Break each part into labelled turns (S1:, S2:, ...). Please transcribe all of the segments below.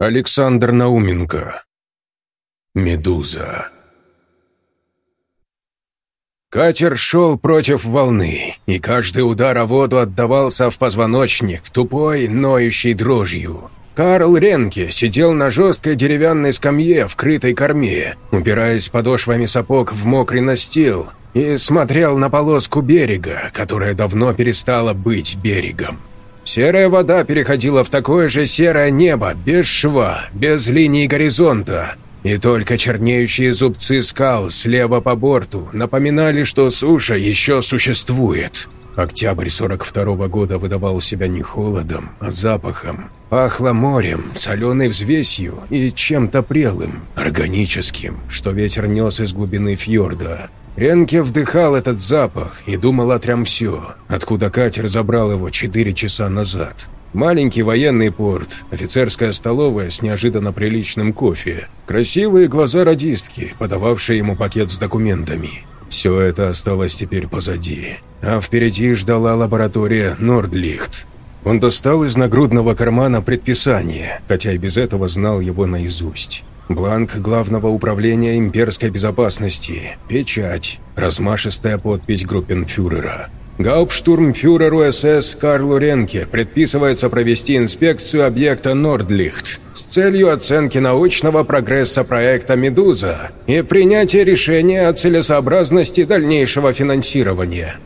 S1: Александр Науменко. Медуза. Катер шел против волны, и каждый удар о воду отдавался в позвоночник тупой, ноющей дрожью. Карл Ренке сидел на жесткой деревянной скамье в крытой корме, упираясь подошвами сапог в мокрый настил, и смотрел на полоску берега, которая давно перестала быть берегом. Серая вода переходила в такое же серое небо, без шва, без линии горизонта. И только чернеющие зубцы скал слева по борту напоминали, что суша еще существует. Октябрь 42 -го года выдавал себя не холодом, а запахом. Пахло морем, соленой взвесью и чем-то прелым, органическим, что ветер нес из глубины фьорда. Ренке вдыхал этот запах и думал о Трямсё, откуда катер забрал его четыре часа назад. Маленький военный порт, офицерская столовая с неожиданно приличным кофе, красивые глаза радистки, подававшие ему пакет с документами. Все это осталось теперь позади. А впереди ждала лаборатория Нордлихт. Он достал из нагрудного кармана предписание, хотя и без этого знал его наизусть. Бланк Главного управления имперской безопасности, печать, размашистая подпись группенфюрера. Гауптштурмфюреру СС Карлу Ренке предписывается провести инспекцию объекта Нордлихт с целью оценки научного прогресса проекта «Медуза» и принятия решения о целесообразности дальнейшего финансирования.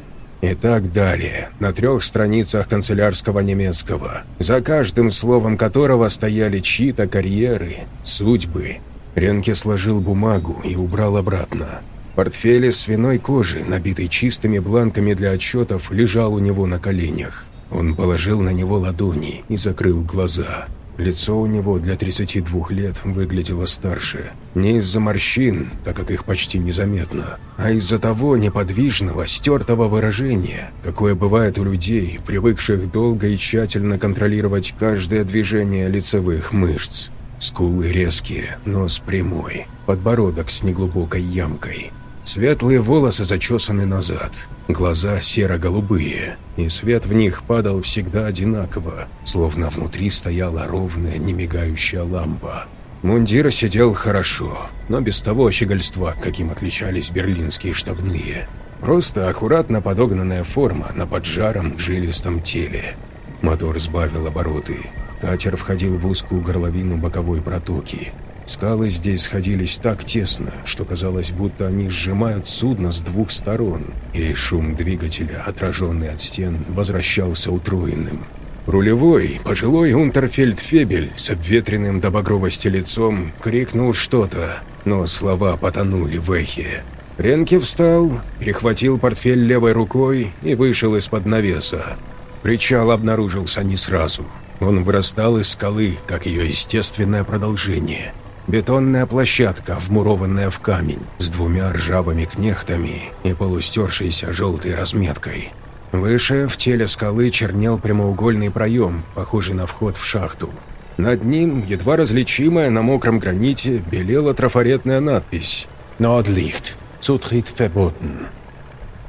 S1: И так далее, на трех страницах канцелярского немецкого, за каждым словом которого стояли чьи-то карьеры, судьбы. Ренке сложил бумагу и убрал обратно. Портфель из свиной кожи, набитый чистыми бланками для отчетов, лежал у него на коленях. Он положил на него ладони и закрыл глаза. Лицо у него для 32 лет выглядело старше. Не из-за морщин, так как их почти незаметно, а из-за того неподвижного, стертого выражения, какое бывает у людей, привыкших долго и тщательно контролировать каждое движение лицевых мышц. Скулы резкие, нос прямой, подбородок с неглубокой ямкой. Светлые волосы зачесаны назад, глаза серо-голубые, и свет в них падал всегда одинаково, словно внутри стояла ровная, немигающая лампа. Мундир сидел хорошо, но без того щегольства, каким отличались берлинские штабные. Просто аккуратно подогнанная форма на поджаром жилистом теле. Мотор сбавил обороты. Катер входил в узкую горловину боковой протоки. Скалы здесь сходились так тесно, что казалось, будто они сжимают судно с двух сторон, и шум двигателя, отраженный от стен, возвращался утроенным. Рулевой, пожилой унтерфельдфебель с обветренным до багровости лицом, крикнул что-то, но слова потонули в эхе. Ренке встал, перехватил портфель левой рукой и вышел из-под навеса. Причал обнаружился не сразу. Он вырастал из скалы, как ее естественное продолжение – Бетонная площадка, вмурованная в камень, с двумя ржавыми кнехтами и полустершейся желтой разметкой. Выше, в теле скалы, чернел прямоугольный проем, похожий на вход в шахту. Над ним, едва различимая на мокром граните, белела трафаретная надпись «Nordlicht. Zutritt verboten».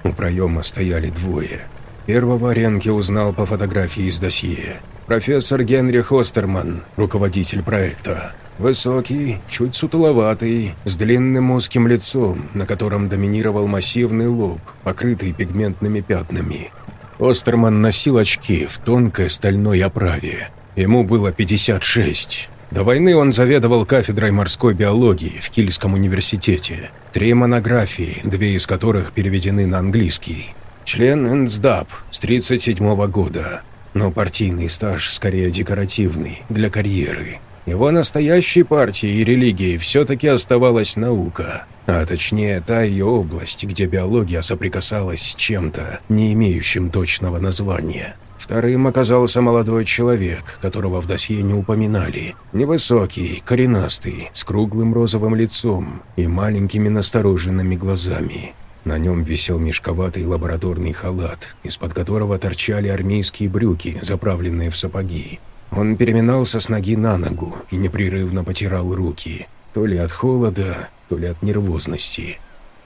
S1: У проема стояли двое. Первого Ренке узнал по фотографии из досье. Профессор Генрих Остерман, руководитель проекта. Высокий, чуть сутуловатый, с длинным узким лицом, на котором доминировал массивный лоб, покрытый пигментными пятнами. Остерман носил очки в тонкой стальной оправе. Ему было 56. До войны он заведовал кафедрой морской биологии в Кильском университете. Три монографии, две из которых переведены на английский. Член НСДАП с 37 года, но партийный стаж скорее декоративный, для карьеры. Его настоящей партией и религией все-таки оставалась наука, а точнее та ее область, где биология соприкасалась с чем-то, не имеющим точного названия. Вторым оказался молодой человек, которого в досье не упоминали. Невысокий, коренастый, с круглым розовым лицом и маленькими настороженными глазами. На нем висел мешковатый лабораторный халат, из-под которого торчали армейские брюки, заправленные в сапоги. Он переминался с ноги на ногу и непрерывно потирал руки, то ли от холода, то ли от нервозности.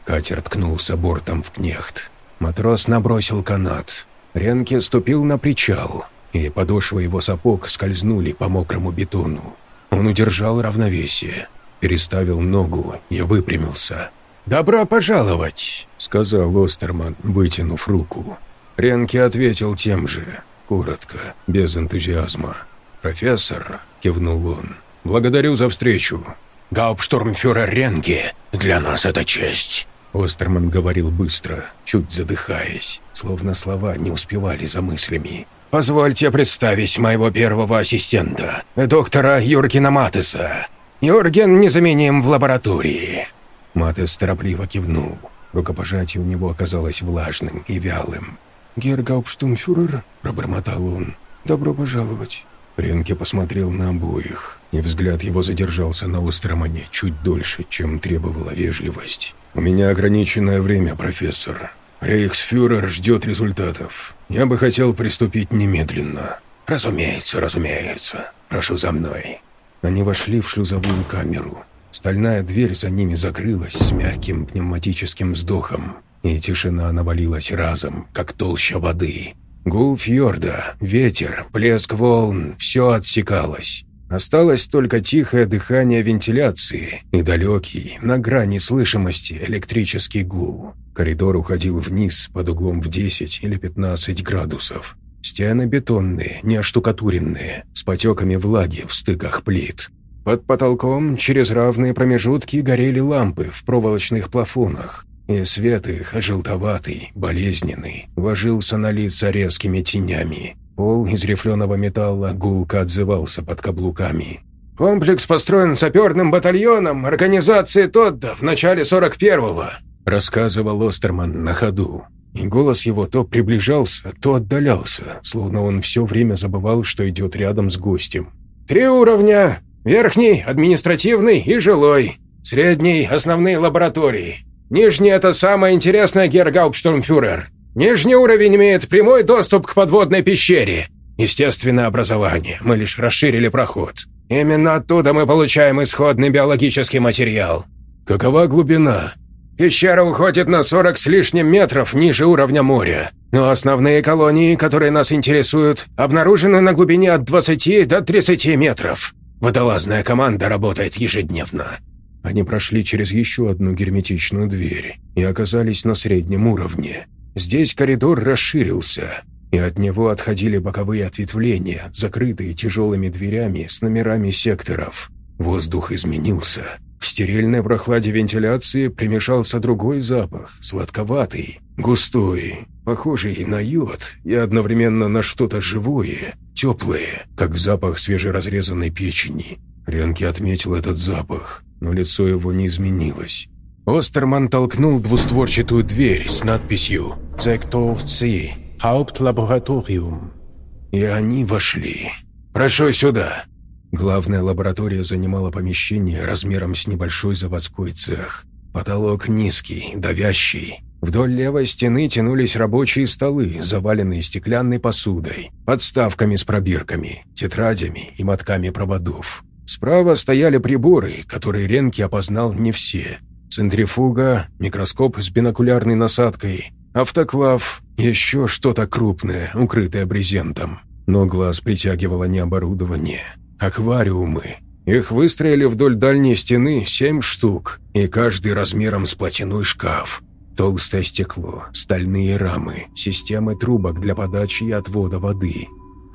S1: Катер ткнулся бортом в кнехт. Матрос набросил канат. Ренке ступил на причал, и подошвы его сапог скользнули по мокрому бетону. Он удержал равновесие, переставил ногу и выпрямился. «Добро пожаловать!» — сказал Остерман, вытянув руку. Ренке ответил тем же, коротко, без энтузиазма. «Профессор», — кивнул он, — «благодарю за встречу». «Гауптштурмфюрер Ренге, для нас это честь», — Остерман говорил быстро, чуть задыхаясь, словно слова не успевали за мыслями. «Позвольте представить моего первого ассистента, доктора Юргена Матеса. Юрген незаменим в лаборатории». Матес торопливо кивнул. Рукопожатие у него оказалось влажным и вялым. «Герр Гауптштумфюрер», — пробормотал он, — «добро пожаловать». Ренке посмотрел на обоих, и взгляд его задержался на Остермане чуть дольше, чем требовала вежливость. «У меня ограниченное время, профессор. Рейхсфюрер ждет результатов. Я бы хотел приступить немедленно». «Разумеется, разумеется. Прошу за мной». Они вошли в шлюзовую камеру. Стальная дверь за ними закрылась с мягким пневматическим вздохом, и тишина навалилась разом, как толща воды. Гул фьорда, ветер, плеск волн – все отсекалось. Осталось только тихое дыхание вентиляции и далекий, на грани слышимости, электрический гул. Коридор уходил вниз под углом в 10 или 15 градусов. Стены бетонные, не оштукатуренные, с потеками влаги в стыках плит. Под потолком через равные промежутки горели лампы в проволочных плафонах, и свет их, желтоватый, болезненный, ложился на лица резкими тенями. Пол из рифленого металла гулко отзывался под каблуками. «Комплекс построен саперным батальоном организации Тодда в начале 41-го», рассказывал Остерман на ходу. И голос его то приближался, то отдалялся, словно он все время забывал, что идет рядом с гостем. «Три уровня, Верхний – административный и жилой. Средний – основные лаборатории. Нижний – это самое интересное, Гергауптштурмфюрер. Нижний уровень имеет прямой доступ к подводной пещере. Естественное образование, мы лишь расширили проход. Именно оттуда мы получаем исходный биологический материал. Какова глубина? Пещера уходит на 40 с лишним метров ниже уровня моря. Но основные колонии, которые нас интересуют, обнаружены на глубине от 20 до 30 метров. Водолазная команда работает ежедневно». Они прошли через еще одну герметичную дверь и оказались на среднем уровне. Здесь коридор расширился, и от него отходили боковые ответвления, закрытые тяжелыми дверями с номерами секторов. Воздух изменился. К стерильной прохладе вентиляции примешался другой запах, сладковатый, густой, похожий на йод и одновременно на что-то живое, теплое, как запах свежеразрезанной печени. Ренки отметил этот запах, но лицо его не изменилось. Остерман толкнул двустворчатую дверь с надписью «Сектор С. Hauptlaboratorium». И они вошли. «Прошу сюда». Главная лаборатория занимала помещение размером с небольшой заводской цех. Потолок низкий, давящий, Вдоль левой стены тянулись рабочие столы, заваленные стеклянной посудой, подставками с пробирками, тетрадями и мотками проводов. Справа стояли приборы, которые Ренки опознал не все. Центрифуга, микроскоп с бинокулярной насадкой, автоклав, еще что-то крупное, укрытое брезентом. Но глаз притягивало не оборудование, аквариумы. Их выстроили вдоль дальней стены семь штук, и каждый размером с платяной шкаф. Толстое стекло, стальные рамы, системы трубок для подачи и отвода воды.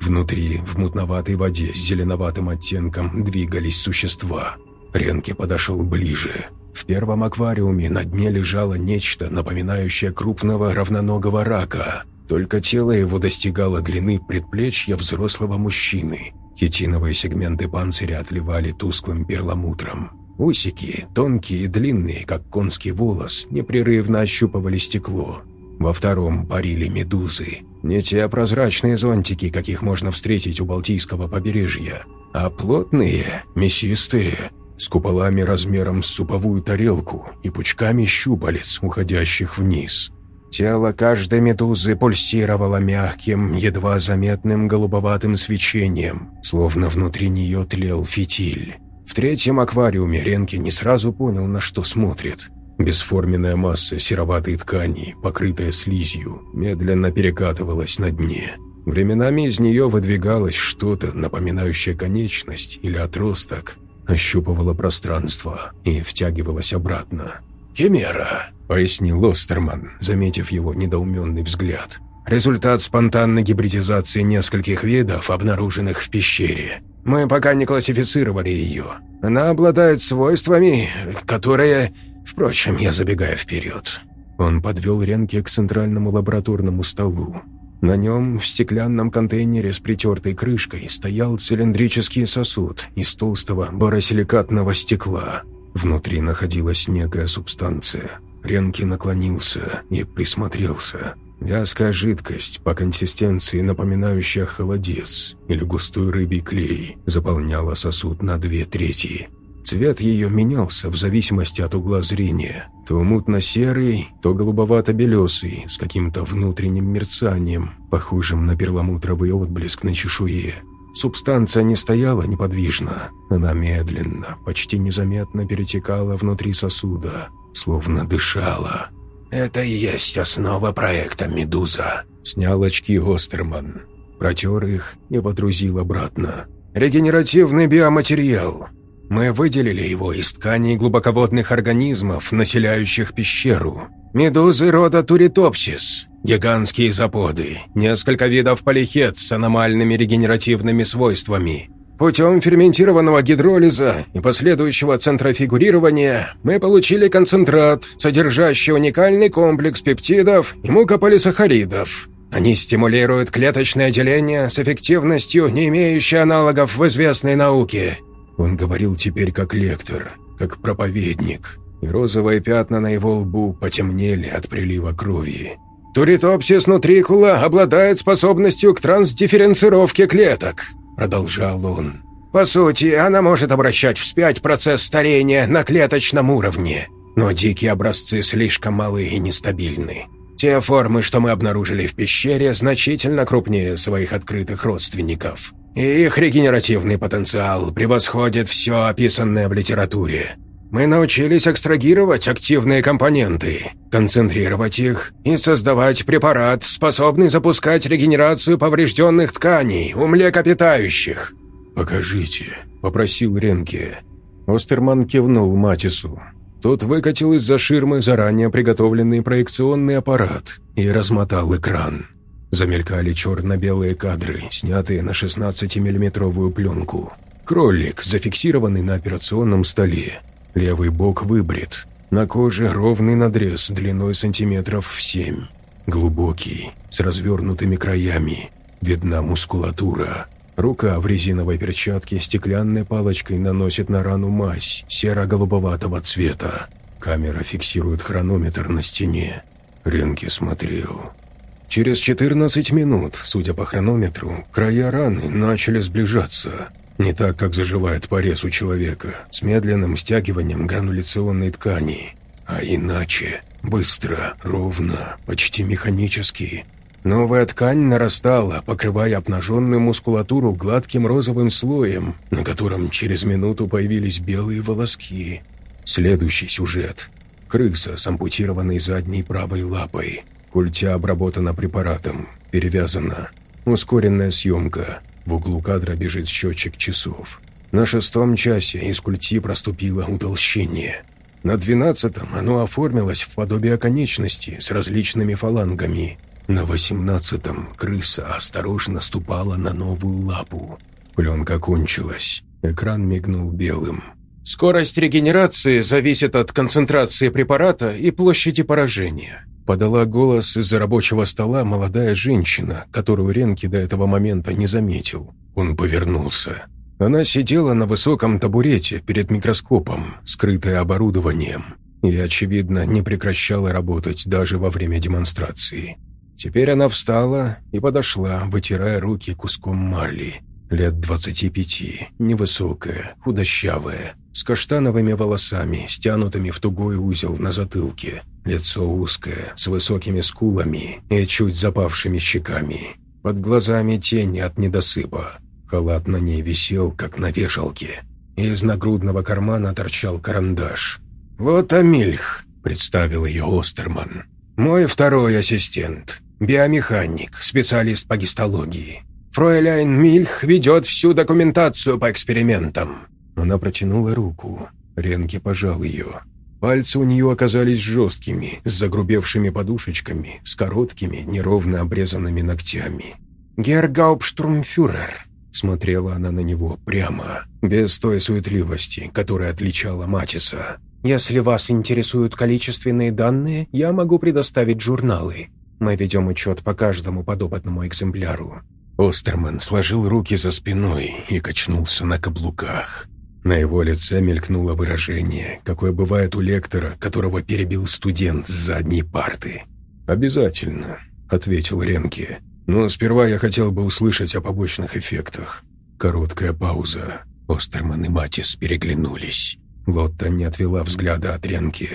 S1: Внутри, в мутноватой воде с зеленоватым оттенком, двигались существа. Ренке подошел ближе. В первом аквариуме на дне лежало нечто, напоминающее крупного равноногого рака. Только тело его достигало длины предплечья взрослого мужчины. Хитиновые сегменты панциря отливали тусклым перламутром. Усики, тонкие и длинные, как конский волос, непрерывно ощупывали стекло. Во втором парили медузы. Не те прозрачные зонтики, каких можно встретить у Балтийского побережья, а плотные, мясистые, с куполами размером с суповую тарелку и пучками щупалец, уходящих вниз. Тело каждой медузы пульсировало мягким, едва заметным голубоватым свечением, словно внутри нее тлел фитиль. В третьем аквариуме Ренки не сразу понял, на что смотрит. Бесформенная масса сероватой ткани, покрытая слизью, медленно перекатывалась на дне. Временами из нее выдвигалось что-то, напоминающее конечность или отросток, ощупывало пространство и втягивалось обратно. «Химера», — пояснил Остерман, заметив его недоуменный взгляд. «Результат спонтанной гибридизации нескольких видов, обнаруженных в пещере. Мы пока не классифицировали ее. Она обладает свойствами, которые... Впрочем, я забегаю вперед». Он подвел Ренке к центральному лабораторному столу. На нем в стеклянном контейнере с притертой крышкой стоял цилиндрический сосуд из толстого боросиликатного стекла. Внутри находилась некая субстанция. Ренки наклонился и присмотрелся. Вязкая жидкость, по консистенции напоминающая холодец или густой рыбий клей, заполняла сосуд на две трети. Цвет ее менялся в зависимости от угла зрения. То мутно-серый, то голубовато-белесый, с каким-то внутренним мерцанием, похожим на перламутровый отблеск на чешуе. Субстанция не стояла неподвижно. Она медленно, почти незаметно перетекала внутри сосуда, словно дышала. «Это и есть основа проекта «Медуза», — снял очки Остерман. Протер их и подрузил обратно. «Регенеративный биоматериал. Мы выделили его из тканей глубоководных организмов, населяющих пещеру. Медузы рода Туритопсис, гигантские заподы, несколько видов полихет с аномальными регенеративными свойствами. Путем ферментированного гидролиза и последующего центрофигурирования мы получили концентрат, содержащий уникальный комплекс пептидов и мукополисахаридов. Они стимулируют клеточное деление с эффективностью, не имеющей аналогов в известной науке – он говорил теперь как лектор, как проповедник, и розовые пятна на его лбу потемнели от прилива крови. «Туритопсис нутрикула обладает способностью к трансдифференцировке клеток», – продолжал он. «По сути, она может обращать вспять процесс старения на клеточном уровне, но дикие образцы слишком малы и нестабильны. Те формы, что мы обнаружили в пещере, значительно крупнее своих открытых родственников и их регенеративный потенциал превосходит все описанное в литературе. Мы научились экстрагировать активные компоненты, концентрировать их и создавать препарат, способный запускать регенерацию поврежденных тканей у млекопитающих. «Покажите», — попросил Ренке. Остерман кивнул Матису. Тот выкатил из-за ширмы заранее приготовленный проекционный аппарат и размотал экран. Замелькали черно-белые кадры, снятые на 16-миллиметровую пленку. Кролик, зафиксированный на операционном столе. Левый бок выбрит. На коже ровный надрез длиной сантиметров в 7. Глубокий, с развернутыми краями. Видна мускулатура. Рука в резиновой перчатке стеклянной палочкой наносит на рану мазь серо-голубоватого цвета. Камера фиксирует хронометр на стене. Ренки смотрел. Через 14 минут, судя по хронометру, края раны начали сближаться. Не так, как заживает порез у человека, с медленным стягиванием грануляционной ткани, а иначе, быстро, ровно, почти механически. Новая ткань нарастала, покрывая обнаженную мускулатуру гладким розовым слоем, на котором через минуту появились белые волоски. Следующий сюжет. Крыса с ампутированной задней правой лапой. Культя обработана препаратом, перевязана. Ускоренная съемка. В углу кадра бежит счетчик часов. На шестом часе из культи проступило утолщение. На двенадцатом оно оформилось в подобие конечности с различными фалангами. На восемнадцатом крыса осторожно ступала на новую лапу. Пленка кончилась. Экран мигнул белым. Скорость регенерации зависит от концентрации препарата и площади поражения. Подала голос из-за рабочего стола молодая женщина, которую Ренки до этого момента не заметил. Он повернулся. Она сидела на высоком табурете перед микроскопом, скрытая оборудованием, и, очевидно, не прекращала работать даже во время демонстрации. Теперь она встала и подошла, вытирая руки куском марли. Лет двадцати пяти, невысокая, худощавая, с каштановыми волосами, стянутыми в тугой узел на затылке, лицо узкое, с высокими скулами и чуть запавшими щеками. Под глазами тени от недосыпа. Халат на ней висел, как на вешалке. Из нагрудного кармана торчал карандаш. «Вот Амильх», — представил ее Остерман. «Мой второй ассистент. биомеханик, специалист по гистологии. Фройляйн Мильх ведет всю документацию по экспериментам». Она протянула руку. Ренке пожал ее. Пальцы у нее оказались жесткими, с загрубевшими подушечками, с короткими, неровно обрезанными ногтями. «Гергауптштурмфюрер», — смотрела она на него прямо, без той суетливости, которая отличала Матиса. «Если вас интересуют количественные данные, я могу предоставить журналы. Мы ведем учет по каждому подопытному экземпляру». Остерман сложил руки за спиной и качнулся на каблуках. На его лице мелькнуло выражение, какое бывает у лектора, которого перебил студент с задней парты. «Обязательно», — ответил Ренке. «Но сперва я хотел бы услышать о побочных эффектах». Короткая пауза. Остерман и Матис переглянулись. Лотта не отвела взгляда от Ренки.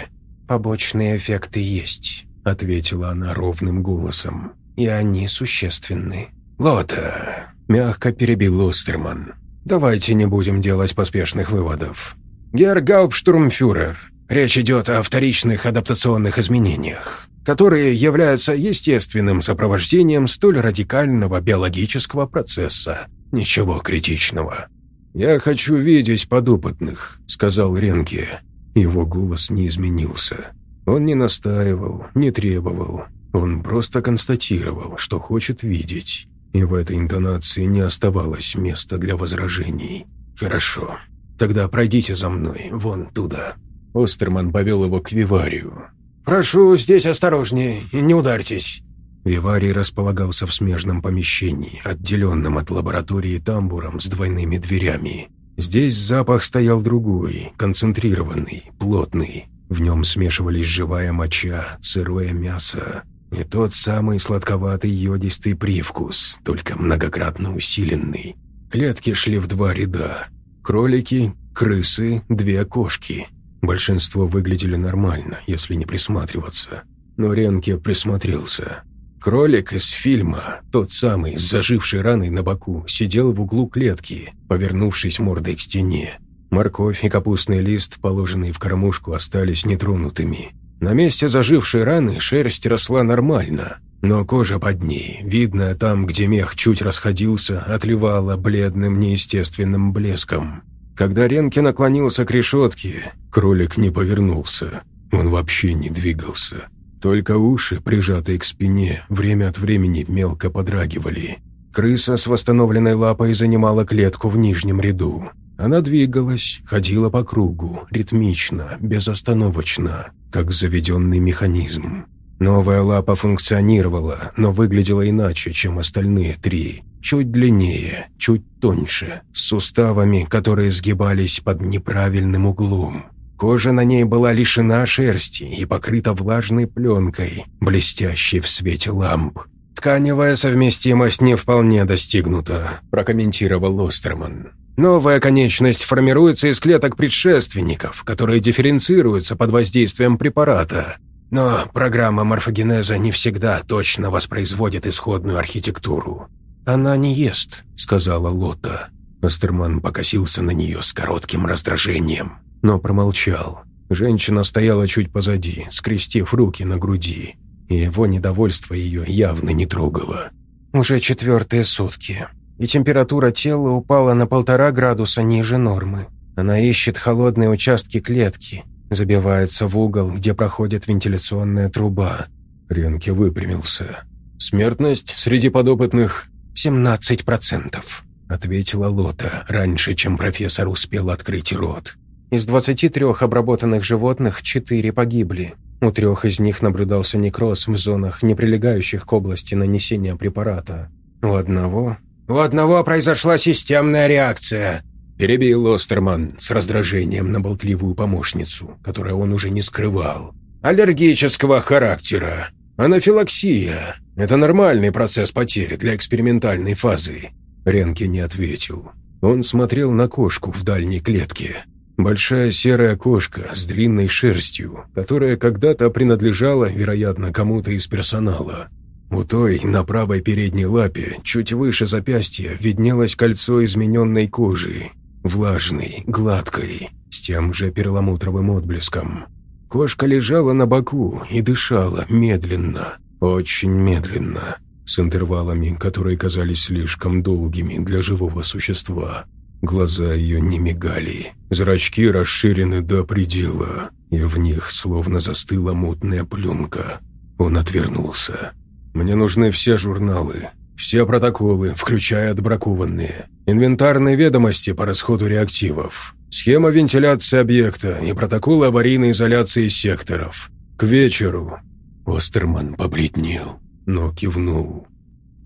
S1: «Побочные эффекты есть», — ответила она ровным голосом. «И они существенны». «Лотта», — мягко перебил Остерман. Давайте не будем делать поспешных выводов. Герр Гауптштурмфюрер, речь идет о вторичных адаптационных изменениях, которые являются естественным сопровождением столь радикального биологического процесса. Ничего критичного. «Я хочу видеть подопытных», — сказал Ренке. Его голос не изменился. Он не настаивал, не требовал. Он просто констатировал, что хочет видеть и в этой интонации не оставалось места для возражений. «Хорошо, тогда пройдите за мной, вон туда». Остерман повел его к Виварию. «Прошу, здесь осторожнее, не ударьтесь». Виварий располагался в смежном помещении, отделенном от лаборатории тамбуром с двойными дверями. Здесь запах стоял другой, концентрированный, плотный. В нем смешивались живая моча, сырое мясо, и тот самый сладковатый йодистый привкус, только многократно усиленный. Клетки шли в два ряда. Кролики, крысы, две кошки. Большинство выглядели нормально, если не присматриваться. Но Ренке присмотрелся. Кролик из фильма, тот самый, с зажившей раной на боку, сидел в углу клетки, повернувшись мордой к стене. Морковь и капустный лист, положенные в кормушку, остались нетронутыми. На месте зажившей раны шерсть росла нормально, но кожа под ней, видная там, где мех чуть расходился, отливала бледным неестественным блеском. Когда Ренки наклонился к решетке, кролик не повернулся, он вообще не двигался. Только уши, прижатые к спине, время от времени мелко подрагивали. Крыса с восстановленной лапой занимала клетку в нижнем ряду. Она двигалась, ходила по кругу, ритмично, безостановочно, как заведенный механизм. Новая лапа функционировала, но выглядела иначе, чем остальные три. Чуть длиннее, чуть тоньше, с суставами, которые сгибались под неправильным углом. Кожа на ней была лишена шерсти и покрыта влажной пленкой, блестящей в свете ламп. «Тканевая совместимость не вполне достигнута», – прокомментировал Остерман. Новая конечность формируется из клеток предшественников, которые дифференцируются под воздействием препарата. Но программа морфогенеза не всегда точно воспроизводит исходную архитектуру. «Она не ест», — сказала Лота. Астерман покосился на нее с коротким раздражением, но промолчал. Женщина стояла чуть позади, скрестив руки на груди, и его недовольство ее явно не трогало. «Уже четвертые сутки и температура тела упала на полтора градуса ниже нормы. Она ищет холодные участки клетки, забивается в угол, где проходит вентиляционная труба. Ренке выпрямился. «Смертность среди подопытных?» «17 процентов», — ответила Лота, раньше, чем профессор успел открыть рот. Из 23 обработанных животных 4 погибли. У трех из них наблюдался некроз в зонах, не прилегающих к области нанесения препарата. У одного «У одного произошла системная реакция», – перебил Остерман с раздражением на болтливую помощницу, которую он уже не скрывал. «Аллергического характера. Анафилаксия. Это нормальный процесс потери для экспериментальной фазы». Ренке не ответил. Он смотрел на кошку в дальней клетке. Большая серая кошка с длинной шерстью, которая когда-то принадлежала, вероятно, кому-то из персонала. У той на правой передней лапе, чуть выше запястья, виднелось кольцо измененной кожи, влажной, гладкой, с тем же перламутровым отблеском. Кошка лежала на боку и дышала медленно. Очень медленно, с интервалами, которые казались слишком долгими для живого существа. Глаза ее не мигали, зрачки расширены до предела, и в них словно застыла мутная пленка. Он отвернулся. «Мне нужны все журналы, все протоколы, включая отбракованные, инвентарные ведомости по расходу реактивов, схема вентиляции объекта и протоколы аварийной изоляции секторов. К вечеру». Остерман побледнел, но кивнул.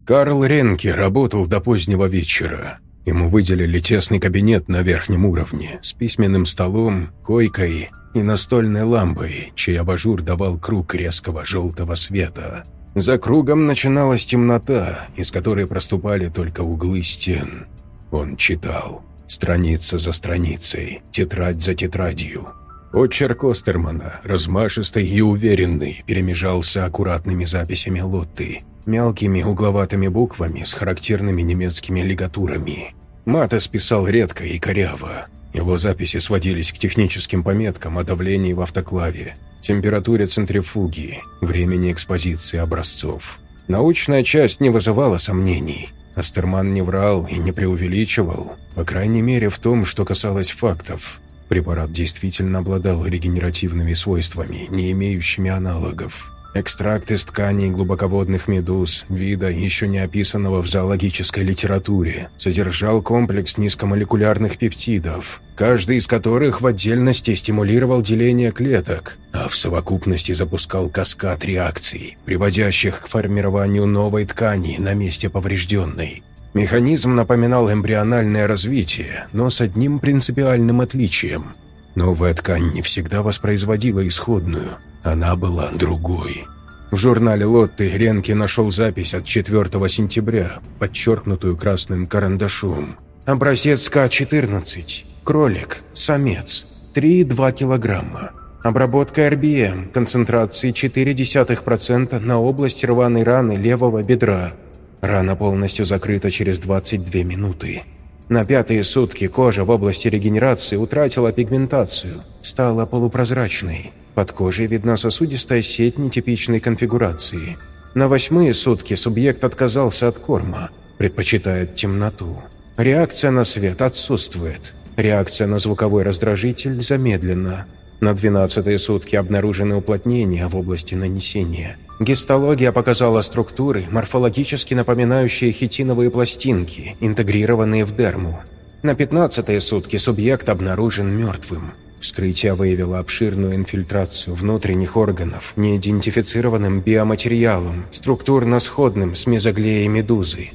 S1: Карл Ренке работал до позднего вечера. Ему выделили тесный кабинет на верхнем уровне с письменным столом, койкой и настольной лампой, чей абажур давал круг резкого желтого света. За кругом начиналась темнота, из которой проступали только углы стен. Он читал, страница за страницей, тетрадь за тетрадью. Отчерк Остермана, размашистый и уверенный, перемежался аккуратными записями Лотты – мелкими угловатыми буквами с характерными немецкими лигатурами. Матес писал редко и коряво. Его записи сводились к техническим пометкам о давлении в автоклаве, температуре центрифуги, времени экспозиции образцов. Научная часть не вызывала сомнений. Астерман не врал и не преувеличивал, по крайней мере в том, что касалось фактов. Препарат действительно обладал регенеративными свойствами, не имеющими аналогов. Экстракт из тканей глубоководных медуз, вида, еще не описанного в зоологической литературе, содержал комплекс низкомолекулярных пептидов, каждый из которых в отдельности стимулировал деление клеток, а в совокупности запускал каскад реакций, приводящих к формированию новой ткани на месте поврежденной. Механизм напоминал эмбриональное развитие, но с одним принципиальным отличием. Новая ткань не всегда воспроизводила исходную – она была другой. В журнале Лотты Ренки нашел запись от 4 сентября, подчеркнутую красным карандашом. Образец К-14. Кролик. Самец. 3,2 килограмма. Обработка РБМ. Концентрации 0,4% на область рваной раны левого бедра. Рана полностью закрыта через 22 минуты. На пятые сутки кожа в области регенерации утратила пигментацию, стала полупрозрачной. Под кожей видна сосудистая сеть нетипичной конфигурации. На восьмые сутки субъект отказался от корма, предпочитает темноту. Реакция на свет отсутствует. Реакция на звуковой раздражитель замедлена. На двенадцатые сутки обнаружены уплотнения в области нанесения. Гистология показала структуры, морфологически напоминающие хитиновые пластинки, интегрированные в дерму. На пятнадцатые сутки субъект обнаружен мертвым. Вскрытие выявило обширную инфильтрацию внутренних органов неидентифицированным биоматериалом, структурно сходным с мезоглеей медузы.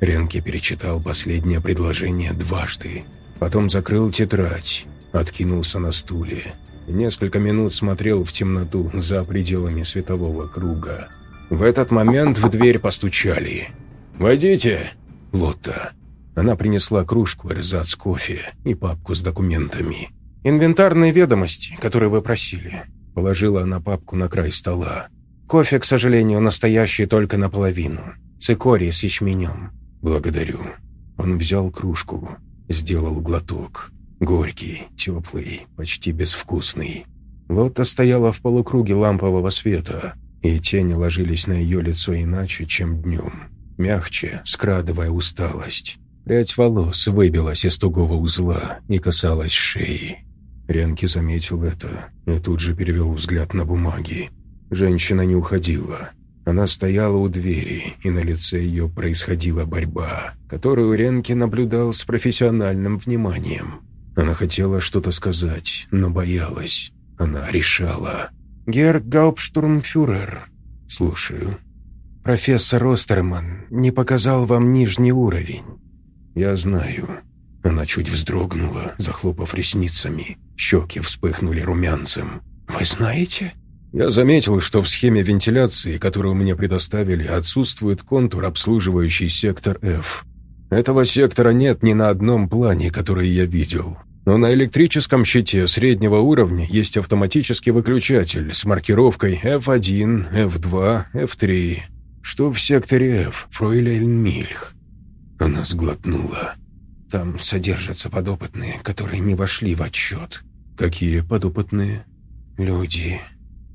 S1: Ренке перечитал последнее предложение дважды, потом закрыл тетрадь, откинулся на стуле несколько минут смотрел в темноту за пределами светового круга. В этот момент в дверь постучали. «Войдите!» Лотта. Она принесла кружку эрзац кофе и папку с документами. «Инвентарные ведомости, которые вы просили», — положила она папку на край стола. «Кофе, к сожалению, настоящий только наполовину. Цикорий с ячменем». «Благодарю». Он взял кружку, сделал глоток. Горький, теплый, почти безвкусный. Лота стояла в полукруге лампового света, и тени ложились на ее лицо иначе, чем днем. Мягче, скрадывая усталость. Прядь волос выбилась из тугого узла и касалась шеи. Ренки заметил это и тут же перевел взгляд на бумаги. Женщина не уходила. Она стояла у двери, и на лице ее происходила борьба, которую Ренки наблюдал с профессиональным вниманием. Она хотела что-то сказать, но боялась. Она решала. «Герр Гауптштурмфюрер». «Слушаю». «Профессор Остерман не показал вам нижний уровень». «Я знаю». Она чуть вздрогнула, захлопав ресницами. Щеки вспыхнули румянцем. «Вы знаете?» «Я заметил, что в схеме вентиляции, которую мне предоставили, отсутствует контур, обслуживающий сектор F. Этого сектора нет ни на одном плане, который я видел. Но на электрическом щите среднего уровня есть автоматический выключатель с маркировкой F1, F2, F3. Что в секторе F, Фройлен Мильх?» Она сглотнула. Там содержатся подопытные, которые не вошли в отчет. Какие подопытные? Люди.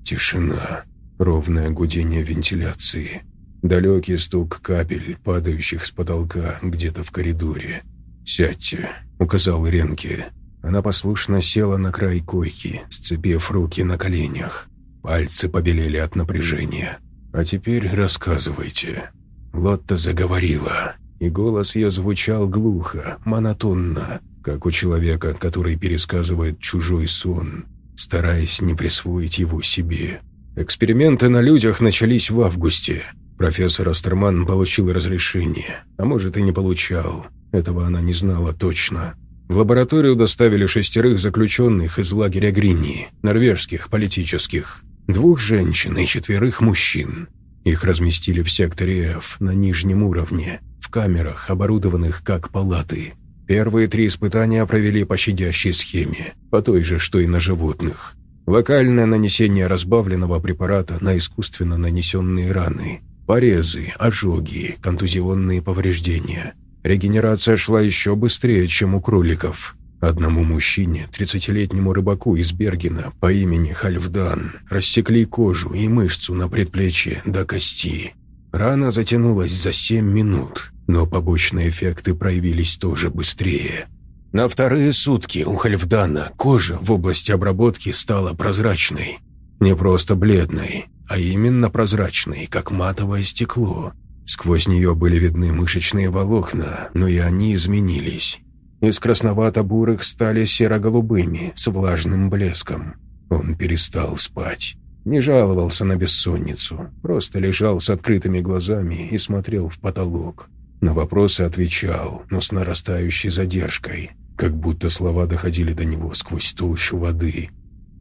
S1: Тишина. ровное гудение вентиляции, далекий стук капель, падающих с потолка где-то в коридоре. «Сядьте», — указал Ренке. Она послушно села на край койки, сцепив руки на коленях. Пальцы побелели от напряжения. «А теперь рассказывайте». Лотта заговорила, и голос ее звучал глухо, монотонно, как у человека, который пересказывает чужой сон, стараясь не присвоить его себе. Эксперименты на людях начались в августе. Профессор Астерман получил разрешение, а может и не получал. Этого она не знала точно. В лабораторию доставили шестерых заключенных из лагеря Грини, норвежских, политических. Двух женщин и четверых мужчин. Их разместили в секторе F на нижнем уровне, в камерах, оборудованных как палаты. Первые три испытания провели по щадящей схеме, по той же, что и на животных. Локальное нанесение разбавленного препарата на искусственно нанесенные раны, порезы, ожоги, контузионные повреждения. Регенерация шла еще быстрее, чем у кроликов. Одному мужчине, 30-летнему рыбаку из Бергена по имени Хальфдан, рассекли кожу и мышцу на предплечье до кости. Рана затянулась за 7 минут, но побочные эффекты проявились тоже быстрее. На вторые сутки у Хальфдана кожа в области обработки стала прозрачной. Не просто бледной, а именно прозрачной, как матовое стекло. Сквозь нее были видны мышечные волокна, но и они изменились из красновато-бурых стали серо-голубыми, с влажным блеском. Он перестал спать. Не жаловался на бессонницу, просто лежал с открытыми глазами и смотрел в потолок. На вопросы отвечал, но с нарастающей задержкой, как будто слова доходили до него сквозь толщу воды.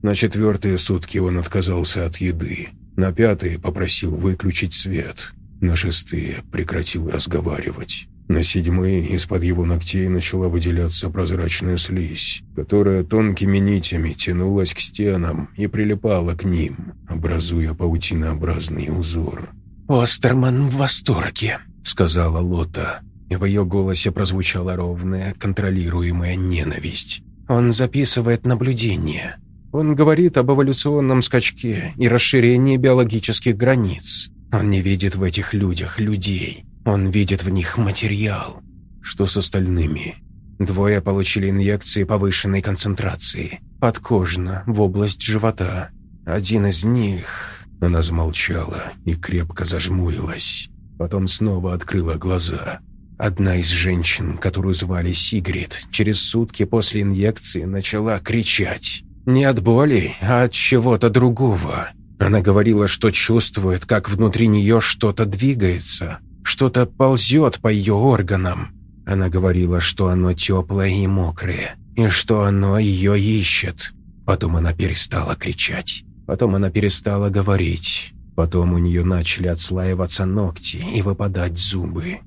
S1: На четвертые сутки он отказался от еды, на пятые попросил выключить свет, на шестые прекратил разговаривать. На седьмой из-под его ногтей начала выделяться прозрачная слизь, которая тонкими нитями тянулась к стенам и прилипала к ним, образуя паутинообразный узор.
S2: «Остерман в восторге», — сказала
S1: Лота, в ее голосе прозвучала ровная, контролируемая ненависть.
S2: «Он записывает наблюдения. Он говорит об эволюционном скачке и расширении биологических границ. Он не видит в этих людях людей, он видит в них материал. Что с остальными? Двое получили инъекции повышенной концентрации. Подкожно, в область живота. Один из них... Она замолчала и крепко зажмурилась. Потом снова открыла глаза. Одна из женщин, которую звали Сигрид, через сутки после инъекции начала кричать. Не от боли, а от чего-то другого. Она говорила, что чувствует, как внутри нее что-то двигается, что-то ползет по ее органам. Она говорила, что оно теплое и мокрое, и что оно ее ищет. Потом она перестала кричать. Потом она перестала говорить. Потом у нее начали отслаиваться ногти и выпадать зубы.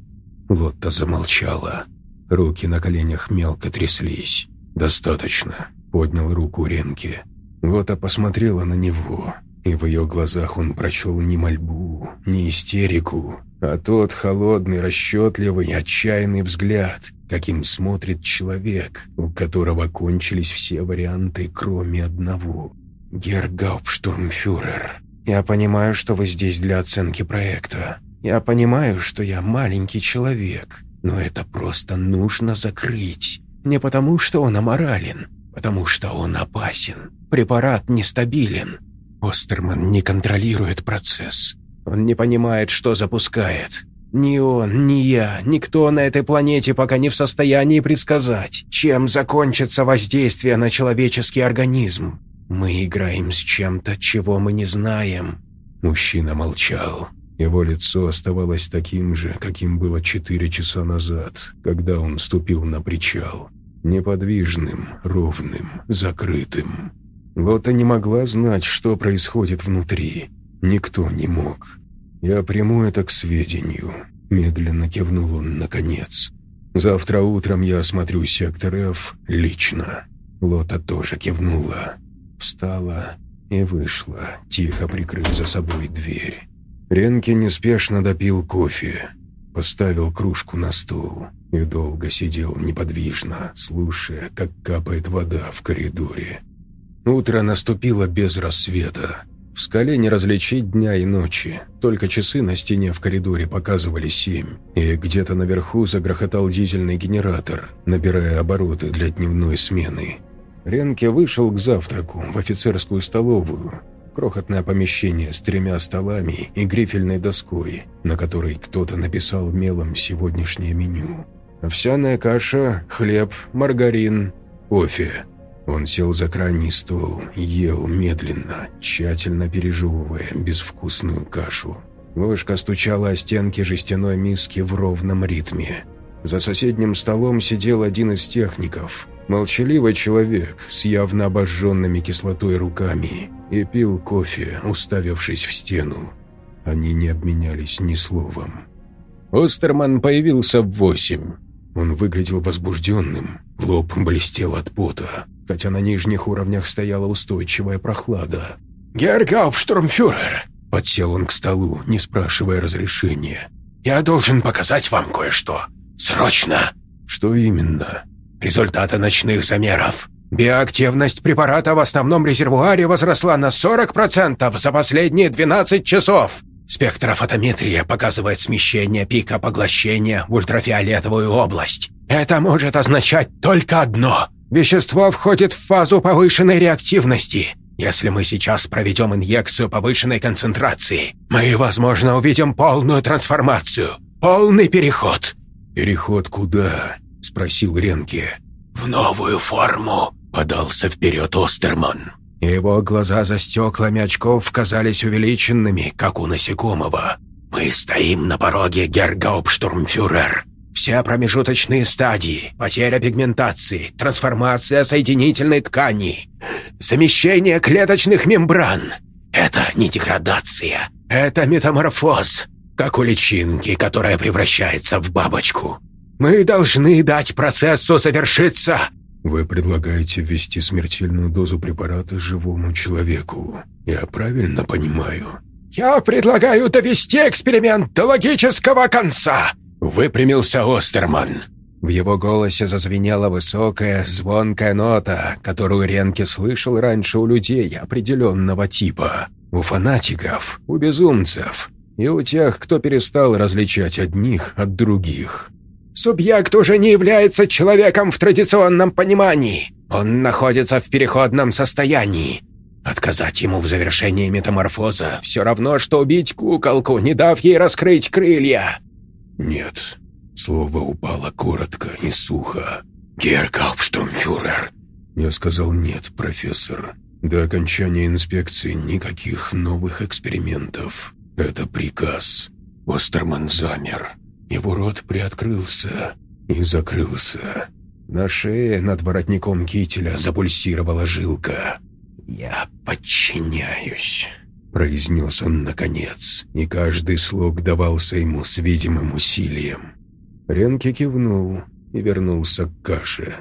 S2: Лотта замолчала. Руки на коленях мелко тряслись. «Достаточно», — поднял руку Ренке. Лота посмотрела на него, и в ее глазах он прочел не мольбу, не истерику, а тот холодный, расчетливый, отчаянный взгляд, каким смотрит человек, у которого кончились все варианты, кроме одного. «Гергауптштурмфюрер, я понимаю, что вы здесь для оценки проекта. Я понимаю, что я маленький человек, но это просто нужно закрыть. Не потому, что он аморален, потому что он опасен. Препарат нестабилен. Остерман не контролирует процесс. Он не понимает, что запускает. Ни он, ни я, никто на этой планете пока не в состоянии предсказать, чем закончится воздействие на человеческий организм. Мы играем с чем-то, чего мы не знаем». Мужчина молчал. Его лицо оставалось таким же, каким было четыре часа назад, когда он ступил на причал. Неподвижным, ровным, закрытым. Лота не могла знать, что происходит внутри. Никто не мог. «Я приму это к сведению», – медленно кивнул он наконец. «Завтра утром я осмотрю сектор F лично». Лота тоже кивнула, встала и вышла, тихо прикрыв за собой дверь. Ренки неспешно допил кофе, поставил кружку на стол и долго сидел неподвижно, слушая, как капает вода в коридоре. Утро наступило без рассвета.
S1: В скале не различить дня и ночи, только часы на стене в коридоре показывали семь, и где-то наверху загрохотал дизельный генератор, набирая обороты для дневной смены. Ренке вышел к завтраку в офицерскую столовую, крохотное помещение с тремя столами и грифельной доской, на которой кто-то написал мелом сегодняшнее меню. Овсяная каша, хлеб, маргарин, кофе – он сел за крайний стол, ел медленно, тщательно пережевывая безвкусную кашу. Ложка стучала о стенки жестяной миски в ровном ритме. За соседним столом сидел один из техников, молчаливый человек с явно обожженными кислотой руками, и пил кофе, уставившись в стену. Они не обменялись ни словом. Остерман появился в восемь. Он выглядел возбужденным, лоб блестел от пота хотя на нижних уровнях стояла устойчивая прохлада.
S3: «Гергауптштурмфюрер!»
S1: – подсел он к столу, не спрашивая разрешения.
S3: «Я должен показать вам кое-что. Срочно!»
S1: «Что именно?»
S3: «Результаты ночных замеров. Биоактивность препарата в основном резервуаре возросла на 40% за последние 12 часов. Спектрофотометрия показывает смещение пика поглощения в ультрафиолетовую область. Это может означать только одно – Вещество входит в фазу повышенной реактивности. Если мы сейчас проведем инъекцию повышенной концентрации, мы, возможно, увидим полную трансформацию, полный переход».
S1: «Переход куда?» – спросил Ренке.
S3: «В новую форму», – подался вперед Остерман.
S1: Его глаза за стеклами очков казались увеличенными, как у насекомого.
S3: «Мы стоим на пороге, Гергауптштурмфюрер. Все промежуточные стадии, потеря пигментации, трансформация соединительной ткани, замещение клеточных мембран. Это не деградация, это метаморфоз, как у личинки, которая превращается в бабочку. Мы должны дать процессу завершиться.
S1: Вы предлагаете ввести смертельную дозу препарата живому человеку. Я правильно понимаю?
S3: Я предлагаю довести эксперимент до логического конца. Выпрямился Остерман.
S1: В его голосе зазвенела высокая, звонкая нота, которую Ренке слышал раньше у людей определенного типа. У фанатиков, у безумцев и у тех, кто перестал различать одних от других.
S3: «Субъект уже не является человеком в традиционном понимании. Он находится в переходном состоянии. Отказать ему в завершении метаморфоза все равно, что убить куколку, не дав ей раскрыть крылья.
S1: «Нет». Слово упало коротко и сухо.
S3: «Геркауптштурмфюрер!»
S1: Я сказал «нет, профессор». До окончания инспекции никаких новых экспериментов. Это приказ. Остерман замер. Его рот приоткрылся и закрылся. На шее над воротником кителя запульсировала жилка.
S3: «Я подчиняюсь».
S1: – произнес он наконец, и каждый слог давался ему с видимым усилием. Ренки кивнул и вернулся к каше.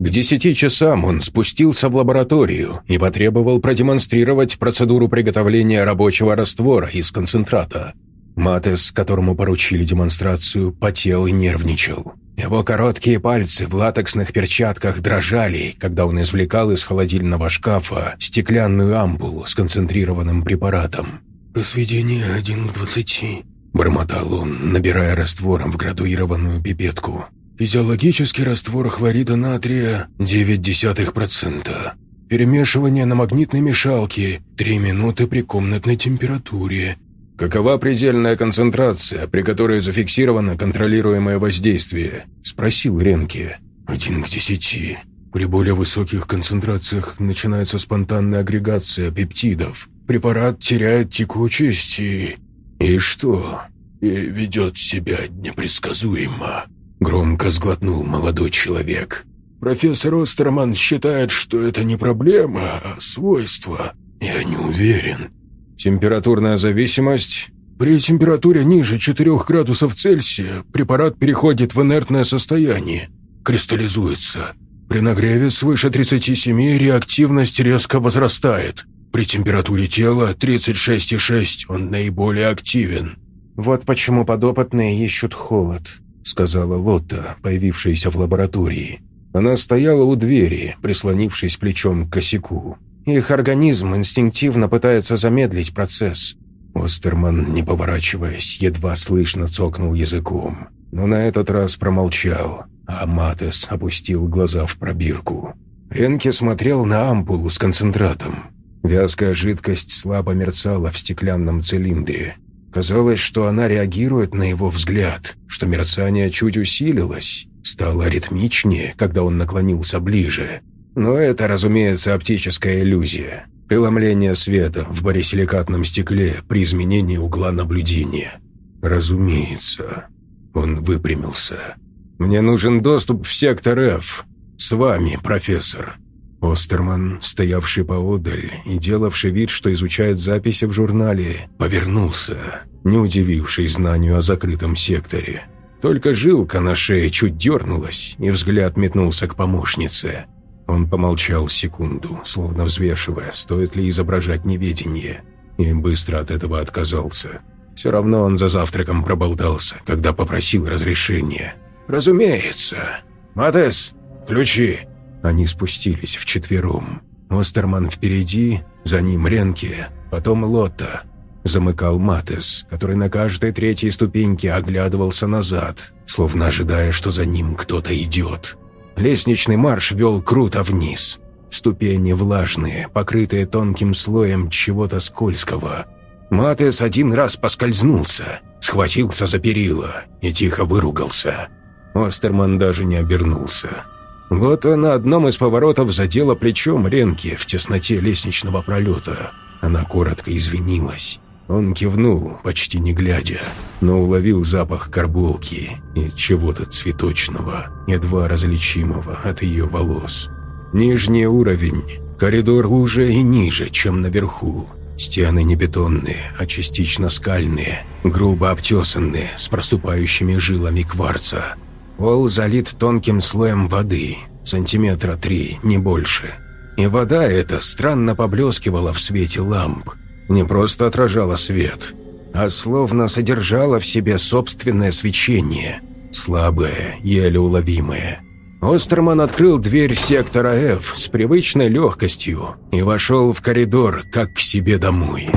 S1: К десяти часам он спустился в лабораторию и потребовал продемонстрировать процедуру приготовления рабочего раствора из концентрата. Матес, которому поручили демонстрацию, потел и нервничал. Его короткие пальцы в латексных перчатках дрожали, когда он извлекал из холодильного шкафа стеклянную ампулу с концентрированным препаратом.
S2: «Посведение один к двадцати», –
S1: бормотал он, набирая раствором в градуированную пипетку. «Физиологический раствор хлорида натрия – 0,9%. Перемешивание на магнитной мешалке – 3 минуты при комнатной температуре. «Какова предельная концентрация, при которой зафиксировано контролируемое воздействие?» – спросил Ренке.
S2: «Один к десяти. При более высоких концентрациях начинается спонтанная агрегация пептидов. Препарат теряет текучесть и...
S1: И что?
S2: И ведет себя непредсказуемо», –
S1: громко сглотнул молодой человек.
S2: «Профессор Остерман считает, что это не проблема, а свойство. Я не уверен».
S1: Температурная зависимость?
S2: При температуре ниже 4 градусов Цельсия препарат переходит в инертное состояние, кристаллизуется. При нагреве свыше 37 реактивность резко возрастает. При температуре тела 36,6 он наиболее активен.
S1: «Вот почему подопытные ищут холод», — сказала Лотта, появившаяся в лаборатории. Она стояла у двери, прислонившись плечом к косяку
S2: Их организм инстинктивно пытается замедлить процесс.
S1: Остерман, не поворачиваясь, едва слышно цокнул языком, но на этот раз промолчал, а Матес опустил глаза в пробирку. Ренке смотрел на ампулу с концентратом. Вязкая жидкость слабо мерцала в стеклянном цилиндре. Казалось, что она реагирует на его взгляд, что мерцание чуть усилилось, стало ритмичнее, когда он наклонился ближе. Но это, разумеется, оптическая иллюзия. Преломление света в борисиликатном стекле при изменении угла наблюдения. Разумеется. Он выпрямился. «Мне нужен доступ в сектор F. С вами, профессор». Остерман, стоявший поодаль и делавший вид, что изучает записи в журнале, повернулся, не удивившись знанию о закрытом секторе. Только жилка на шее чуть дернулась, и взгляд метнулся к помощнице. Он помолчал секунду, словно взвешивая, стоит ли изображать неведение, и быстро от этого отказался. Все равно он за завтраком проболтался, когда попросил разрешения. «Разумеется. Матес, ключи!» Они спустились вчетвером. Остерман впереди, за ним Ренке, потом Лотта. Замыкал Матес, который на каждой третьей ступеньке оглядывался назад, словно ожидая, что за ним кто-то идет. Лестничный марш вел круто вниз. Ступени влажные, покрытые тонким слоем чего-то скользкого. Матес один раз поскользнулся, схватился за перила и тихо выругался. Остерман даже не обернулся. Вот на одном из поворотов задела плечом Ренки в тесноте лестничного пролета. Она коротко извинилась. Он кивнул, почти не глядя, но уловил запах карболки и чего-то цветочного, едва различимого от ее волос. Нижний уровень, коридор уже и ниже, чем наверху. Стены не бетонные, а частично скальные, грубо обтесанные, с проступающими жилами кварца – Пол залит тонким слоем воды, сантиметра три, не больше. И вода эта странно поблескивала в свете ламп. Не просто отражала свет, а словно содержала в себе собственное свечение. Слабое, еле уловимое. Остерман открыл дверь сектора F с привычной легкостью и вошел в коридор, как к себе домой.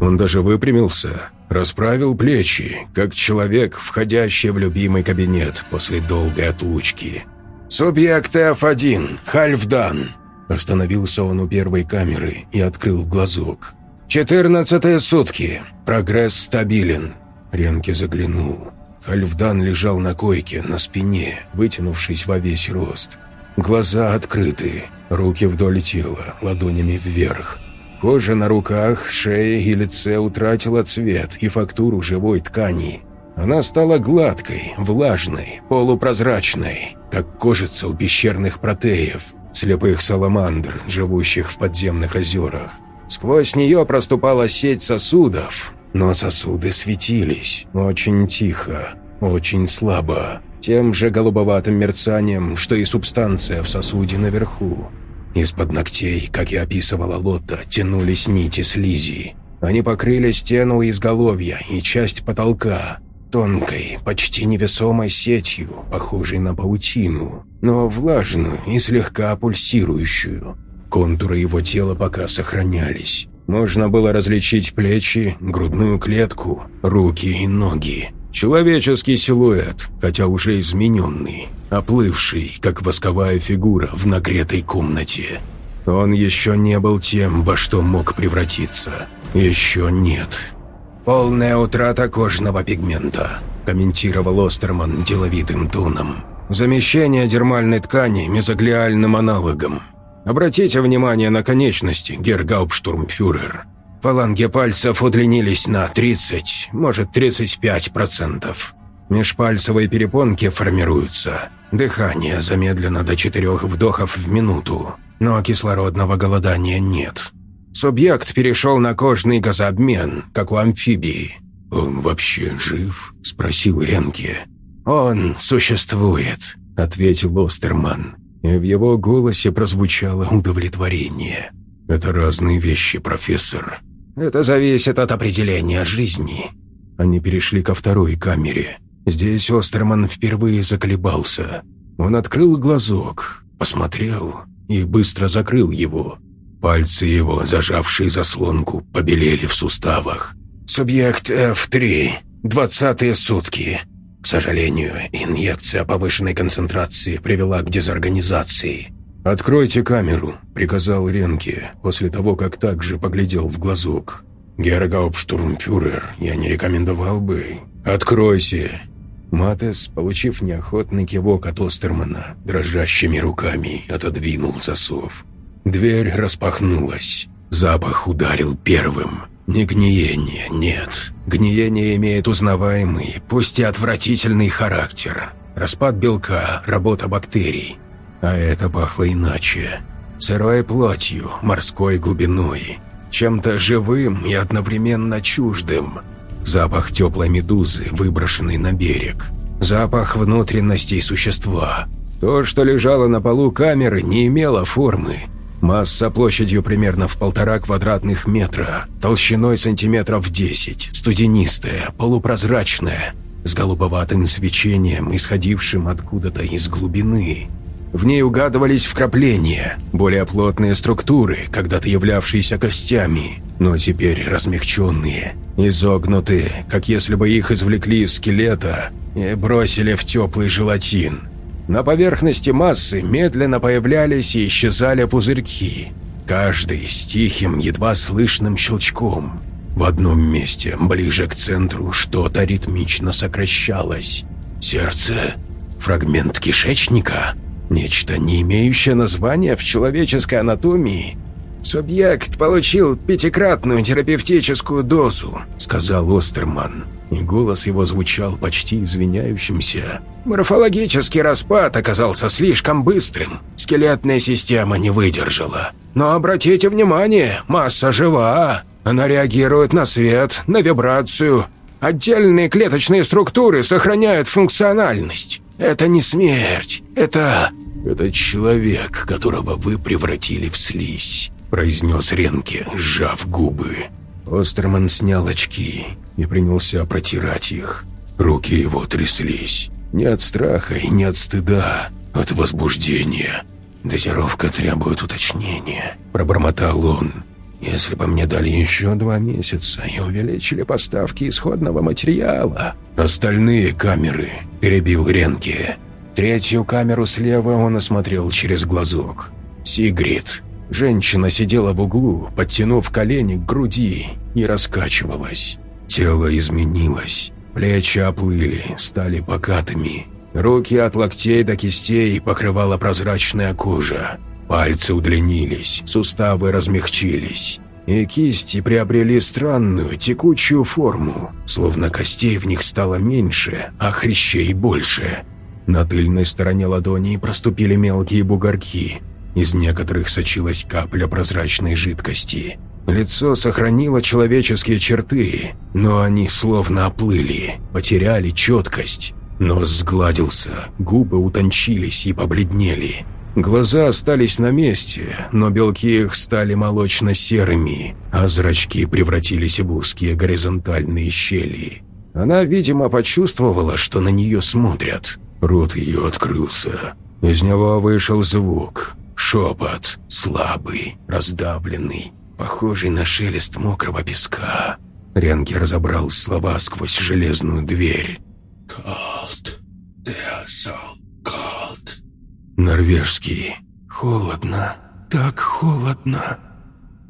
S1: Он даже выпрямился, расправил плечи, как человек, входящий в любимый кабинет после долгой отлучки. «Субъект F1, Хальфдан!» Остановился он у первой камеры и открыл глазок. «Четырнадцатые сутки. Прогресс стабилен». Ренке заглянул. Хальфдан лежал на койке, на спине, вытянувшись во весь рост. Глаза открыты, руки вдоль тела, ладонями вверх. Кожа на руках, шее и лице утратила цвет и фактуру живой ткани. Она стала гладкой, влажной, полупрозрачной, как кожица у пещерных протеев, слепых саламандр, живущих в подземных озерах. Сквозь нее проступала сеть сосудов, но сосуды светились очень тихо, очень слабо, тем же голубоватым мерцанием, что и субстанция в сосуде наверху. Из-под ногтей, как и описывала Лотта, тянулись нити слизи. Они покрыли стену изголовья и часть потолка, тонкой, почти невесомой сетью, похожей на паутину, но влажную и слегка пульсирующую. Контуры его тела пока сохранялись. Можно было различить плечи, грудную клетку, руки и ноги. Человеческий силуэт, хотя уже измененный, оплывший, как восковая фигура в нагретой комнате. Он еще не был тем, во что мог превратиться. Еще нет. «Полная утрата кожного пигмента», – комментировал Остерман деловитым тоном. «Замещение дермальной ткани мезоглиальным аналогом. Обратите внимание на конечности, гергауптштурмфюрер. Фаланги пальцев удлинились на 30, может 35%. Межпальцевые перепонки формируются. Дыхание замедлено до четырех вдохов в минуту, но кислородного голодания нет. Субъект перешел на кожный газообмен, как у амфибии. «Он вообще жив?» – спросил Ренке. «Он существует», – ответил Остерман, и в его голосе прозвучало удовлетворение. «Это разные вещи, профессор. Это зависит от определения жизни». Они перешли ко второй камере. Здесь Остерман впервые заколебался. Он открыл глазок, посмотрел и быстро закрыл его.
S3: Пальцы его, зажавшие заслонку, побелели в суставах. «Субъект F3. Двадцатые сутки. К сожалению, инъекция повышенной концентрации привела к дезорганизации».
S1: «Откройте камеру», — приказал Ренке, после того, как также поглядел в глазок. «Герргауптштурмфюрер, я не рекомендовал бы. Откройте!» Матес, получив неохотный кивок от Остермана, дрожащими руками отодвинул засов. Дверь распахнулась. Запах ударил первым. Не гниение, нет. Гниение имеет узнаваемый, пусть и отвратительный характер. Распад белка, работа бактерий. А это пахло иначе. Сырой плотью, морской глубиной. Чем-то живым и одновременно чуждым. Запах теплой медузы, выброшенной на берег. Запах внутренностей существа. То, что лежало на полу камеры, не имело формы. Масса площадью примерно в полтора квадратных метра, толщиной сантиметров 10, студенистая, полупрозрачная, с голубоватым свечением, исходившим откуда-то из глубины. В ней угадывались вкрапления, более плотные структуры, когда-то являвшиеся костями, но теперь размягченные, изогнутые, как если бы их извлекли из скелета и бросили в теплый желатин. На поверхности массы медленно появлялись и исчезали пузырьки, каждый с тихим, едва слышным щелчком. В одном месте, ближе к центру, что-то ритмично сокращалось. Сердце? Фрагмент кишечника? Нечто, не имеющее названия в человеческой анатомии. «Субъект получил пятикратную терапевтическую дозу», — сказал Остерман. И голос его звучал почти извиняющимся. «Морфологический распад оказался слишком быстрым. Скелетная система не выдержала. Но обратите внимание, масса жива. Она реагирует на свет, на вибрацию. Отдельные клеточные структуры сохраняют функциональность. Это не смерть, это «Это человек, которого вы превратили в слизь», – произнес Ренке, сжав губы. Остерман снял очки и принялся протирать их. Руки его тряслись. Не от страха и не от стыда, от возбуждения. «Дозировка требует уточнения», – пробормотал он. «Если бы мне дали еще два месяца и увеличили поставки исходного материала...» «Остальные камеры», – перебил Ренке. Третью камеру слева он осмотрел через глазок. Сигрид. Женщина сидела в углу, подтянув колени к груди и раскачивалась. Тело изменилось. Плечи оплыли, стали покатыми. Руки от локтей до кистей покрывала прозрачная кожа. Пальцы удлинились, суставы размягчились. И кисти приобрели странную, текучую форму, словно костей в них стало меньше, а хрящей больше. На тыльной стороне ладони проступили мелкие бугорки. Из некоторых сочилась капля прозрачной жидкости. Лицо сохранило человеческие черты, но они словно оплыли, потеряли четкость. Нос сгладился, губы утончились и побледнели. Глаза остались на месте, но белки их стали молочно-серыми, а зрачки превратились в узкие горизонтальные щели. Она, видимо, почувствовала, что на нее смотрят. Рот ее открылся. Из него вышел звук. Шепот, слабый, раздавленный, похожий на шелест мокрого песка. Ренки разобрал слова сквозь железную дверь. «Cold. They're so cold». Норвежский. «Холодно. Так холодно».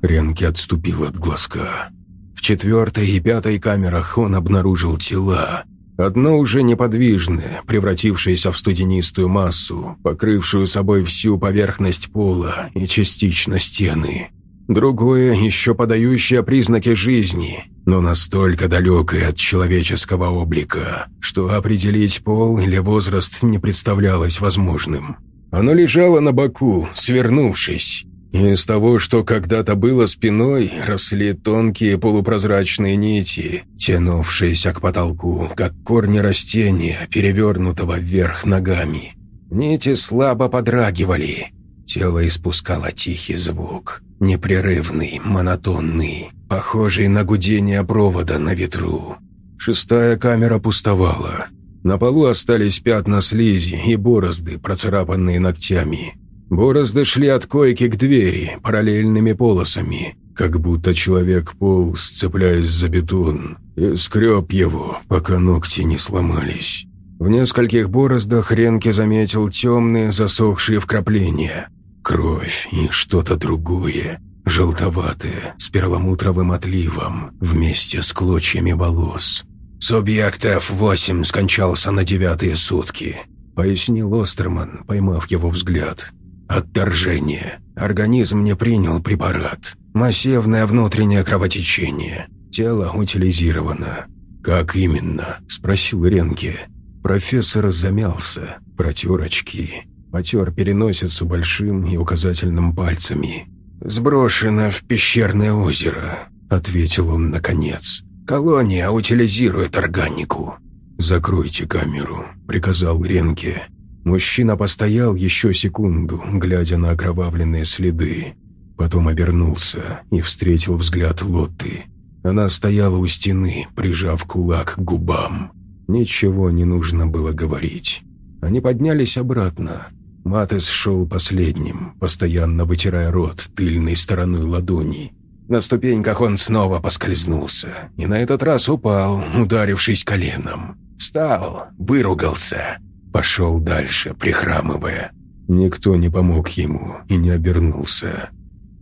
S1: Ренки отступил от глазка. В четвертой и пятой камерах он обнаружил тела, Одно уже неподвижное, превратившееся в студенистую массу, покрывшую собой всю поверхность пола и частично стены. Другое, еще подающее признаки жизни, но настолько далекое от человеческого облика, что определить пол или возраст не представлялось возможным. Оно лежало на боку, свернувшись, из того, что когда-то было спиной, росли тонкие полупрозрачные нити, тянувшиеся к потолку, как корни растения, перевернутого вверх ногами. Нити слабо подрагивали. Тело испускало тихий звук, непрерывный, монотонный, похожий на гудение провода на ветру. Шестая камера пустовала. На полу остались пятна слизи и борозды, процарапанные ногтями. Борозды шли от койки к двери, параллельными полосами, как будто человек полз, цепляясь за бетон, и скреб его, пока ногти не сломались. В нескольких бороздах Ренке заметил темные, засохшие вкрапления. Кровь и что-то другое, желтоватое, с перламутровым отливом, вместе с клочьями волос. «Субъект F8 скончался на девятые сутки», — пояснил Остерман, поймав его взгляд. «Отторжение. Организм не принял препарат. Массивное внутреннее кровотечение. Тело утилизировано». «Как именно?» – спросил Ренке. Профессор замялся, протер очки, потер переносицу большим и указательным пальцами. «Сброшено в пещерное озеро», – ответил он наконец. «Колония утилизирует органику». «Закройте камеру», – приказал Ренке. Мужчина постоял еще секунду, глядя на окровавленные следы. Потом обернулся и встретил взгляд Лотты. Она стояла у стены, прижав кулак к губам. Ничего не нужно было говорить. Они поднялись обратно. Матес шел последним, постоянно вытирая рот тыльной стороной ладони. На ступеньках он снова поскользнулся и на этот раз упал, ударившись коленом. Встал, выругался, пошел дальше, прихрамывая. Никто не помог ему и не обернулся.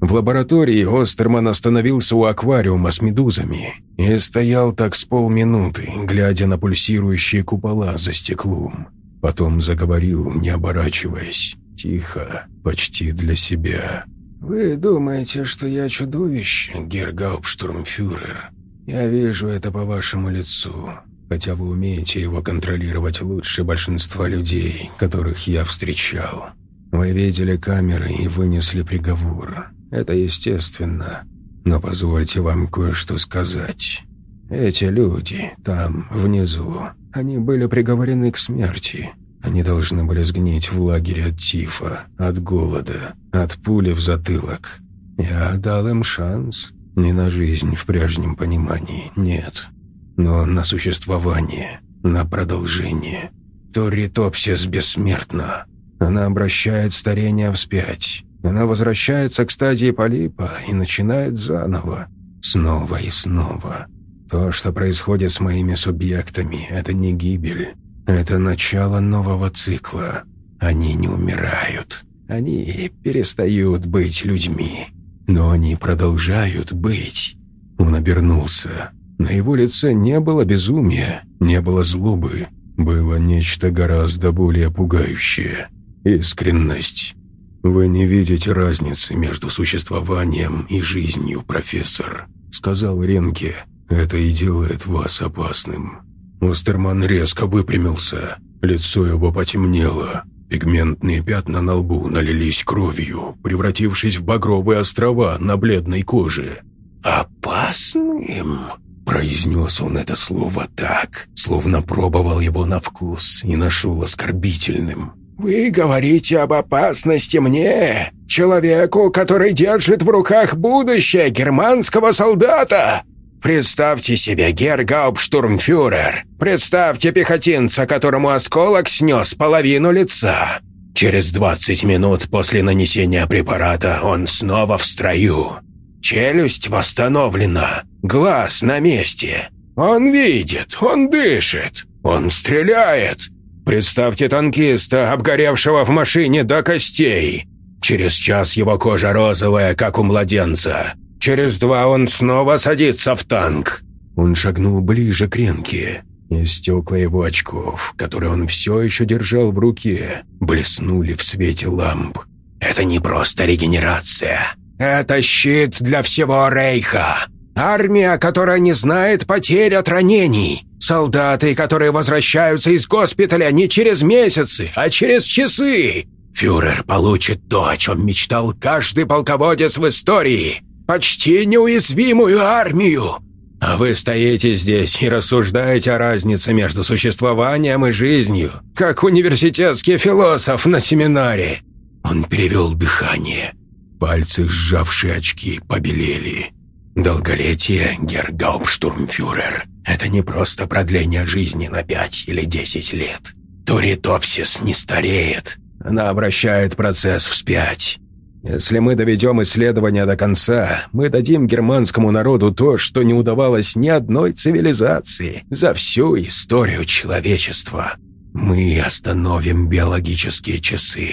S1: В лаборатории Остерман остановился у аквариума с медузами и стоял так с полминуты, глядя на пульсирующие купола за стеклом. Потом заговорил, не оборачиваясь, тихо, почти для себя. «Вы думаете, что я чудовище, Гергауптштурмфюрер? Я вижу это по вашему лицу, хотя вы умеете его контролировать лучше большинства людей, которых я встречал. Вы видели камеры и вынесли приговор. Это естественно. Но позвольте вам кое-что сказать. Эти люди там, внизу, они были приговорены к смерти. Они должны были сгнить в лагере от тифа, от голода, от пули в затылок. Я дал им шанс. Не на жизнь в прежнем понимании, нет. Но на существование, на продолжение. Торритопсис бессмертна. Она обращает старение вспять. Она возвращается к стадии полипа и начинает заново. Снова и снова. То, что происходит с моими субъектами, это не гибель. Это начало нового цикла. Они не умирают. Они перестают быть людьми. Но они продолжают быть. Он обернулся. На его лице не было безумия, не было злобы. Было нечто гораздо более пугающее. Искренность. «Вы не видите разницы между существованием и жизнью, профессор», — сказал Ренке. «Это и делает вас опасным». Остерман резко выпрямился. Лицо его потемнело. Пигментные пятна на лбу налились кровью, превратившись в багровые острова на бледной коже. «Опасным?» Произнес он это слово так, словно пробовал его на вкус и нашел оскорбительным. «Вы говорите об опасности мне, человеку, который держит в руках будущее германского солдата!» «Представьте себе, Гергауптштурмфюрер, представьте пехотинца, которому осколок снес половину лица. Через 20 минут после нанесения препарата он снова в строю. Челюсть восстановлена, глаз на месте. Он видит, он дышит, он стреляет, Представьте танкиста, обгоревшего в машине до костей. Через час его кожа розовая, как у младенца. Через два он снова садится в танк». Он шагнул ближе к Ренке, и стекла его очков, которые он все еще держал в руке, блеснули в свете ламп. «Это не просто регенерация. Это щит для всего Рейха. Армия, которая не знает потерь от ранений. Солдаты, которые возвращаются из госпиталя не через месяцы, а через часы. Фюрер получит то, о чем мечтал каждый полководец в истории. Почти неуязвимую армию. А вы стоите здесь и рассуждаете о разнице между существованием и жизнью, как университетский философ на семинаре. Он перевел дыхание. Пальцы, сжавшие очки, побелели. Долголетие, Гергауптштурмфюрер, это не просто продление жизни на пять или десять лет. Туритопсис не стареет.
S3: Она обращает процесс вспять. Если мы доведем исследование до конца, мы дадим германскому народу то, что не удавалось ни одной цивилизации за всю историю человечества. Мы остановим биологические часы.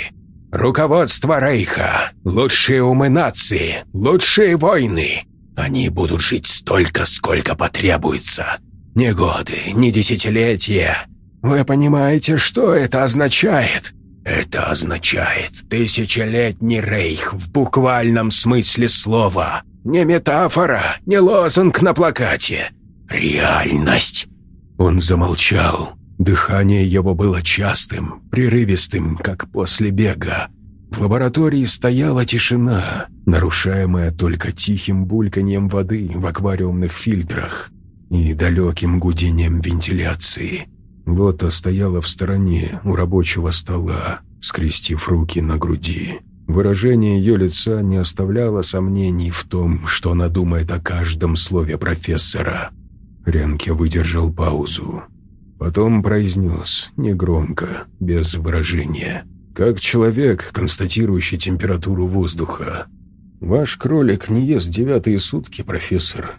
S3: Руководство Рейха, лучшие умы нации, лучшие войны. Они будут жить столько, сколько потребуется. Не годы, не десятилетия. Вы понимаете, что это означает? Это означает тысячелетний рейх в буквальном смысле слова. Не метафора, не лозунг на плакате. Реальность. Он замолчал. Дыхание его было частым, прерывистым, как после бега. В лаборатории стояла тишина, нарушаемая только тихим бульканьем воды в аквариумных фильтрах и далеким гудением вентиляции. Лота стояла в стороне у рабочего стола, скрестив руки на груди. Выражение ее лица не оставляло сомнений в том, что она думает о каждом слове профессора. Ренке выдержал паузу. Потом произнес, негромко, без выражения, как человек, констатирующий температуру воздуха. «Ваш кролик не ест девятые сутки, профессор.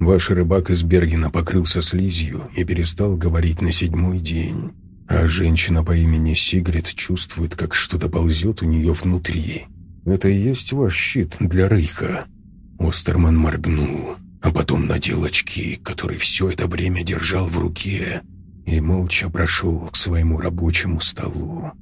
S3: Ваш рыбак из Бергена покрылся слизью и перестал говорить на седьмой день. А женщина по имени Сигрид чувствует, как что-то ползет у нее внутри. Это и есть ваш щит для Рейха». Остерман моргнул, а потом надел очки, которые все это время держал в руке, и молча прошел к своему рабочему столу.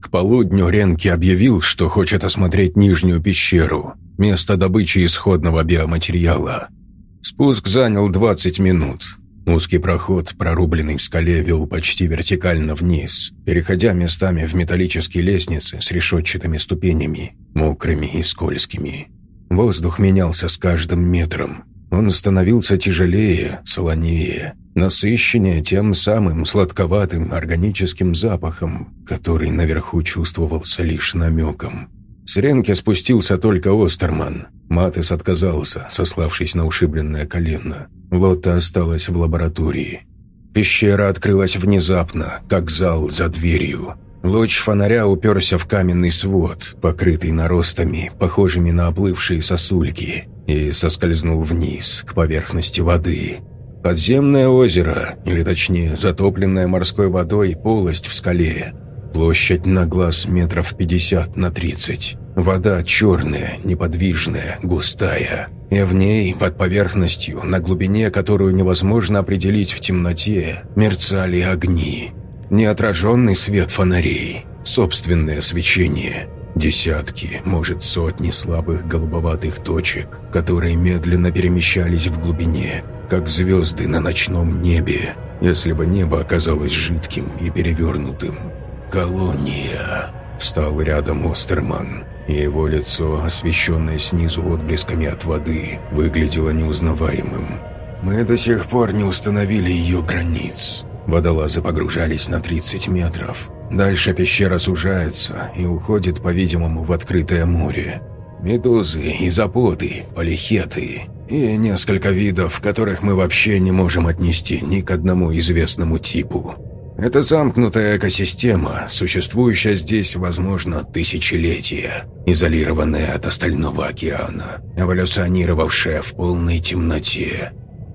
S3: К полудню Ренки объявил, что хочет осмотреть нижнюю пещеру, место добычи исходного биоматериала – Спуск занял 20 минут. Узкий проход, прорубленный в скале, вел почти вертикально вниз, переходя местами в металлические лестницы с решетчатыми ступенями, мокрыми и скользкими. Воздух менялся с каждым метром. Он становился тяжелее, солонее, насыщеннее тем самым сладковатым органическим запахом, который наверху чувствовался лишь намеком. С ренки спустился только Остерман. Матес отказался, сославшись на ушибленное колено. Лотта осталась в лаборатории. Пещера открылась внезапно, как зал за дверью. Луч фонаря уперся в каменный свод, покрытый наростами, похожими на оплывшие сосульки, и соскользнул вниз, к поверхности воды. Подземное озеро, или точнее затопленная морской водой полость в скале. Площадь на глаз метров 50 на 30. Вода черная, неподвижная, густая. И в ней, под поверхностью, на глубине, которую невозможно определить в темноте, мерцали огни. Неотраженный свет фонарей, собственное свечение. Десятки, может сотни слабых голубоватых точек, которые медленно перемещались в глубине, как звезды на ночном небе, если бы небо оказалось жидким и перевернутым. «Колония», — встал рядом Остерман и его лицо, освещенное снизу отблесками от воды, выглядело неузнаваемым. «Мы до сих пор не установили ее границ». Водолазы погружались на 30 метров. Дальше пещера сужается и уходит, по-видимому, в открытое море. Медузы, изоподы, полихеты и несколько видов, которых мы вообще не можем отнести ни к одному известному типу. Это замкнутая экосистема, существующая здесь, возможно, тысячелетия, изолированная от остального океана, эволюционировавшая в полной темноте.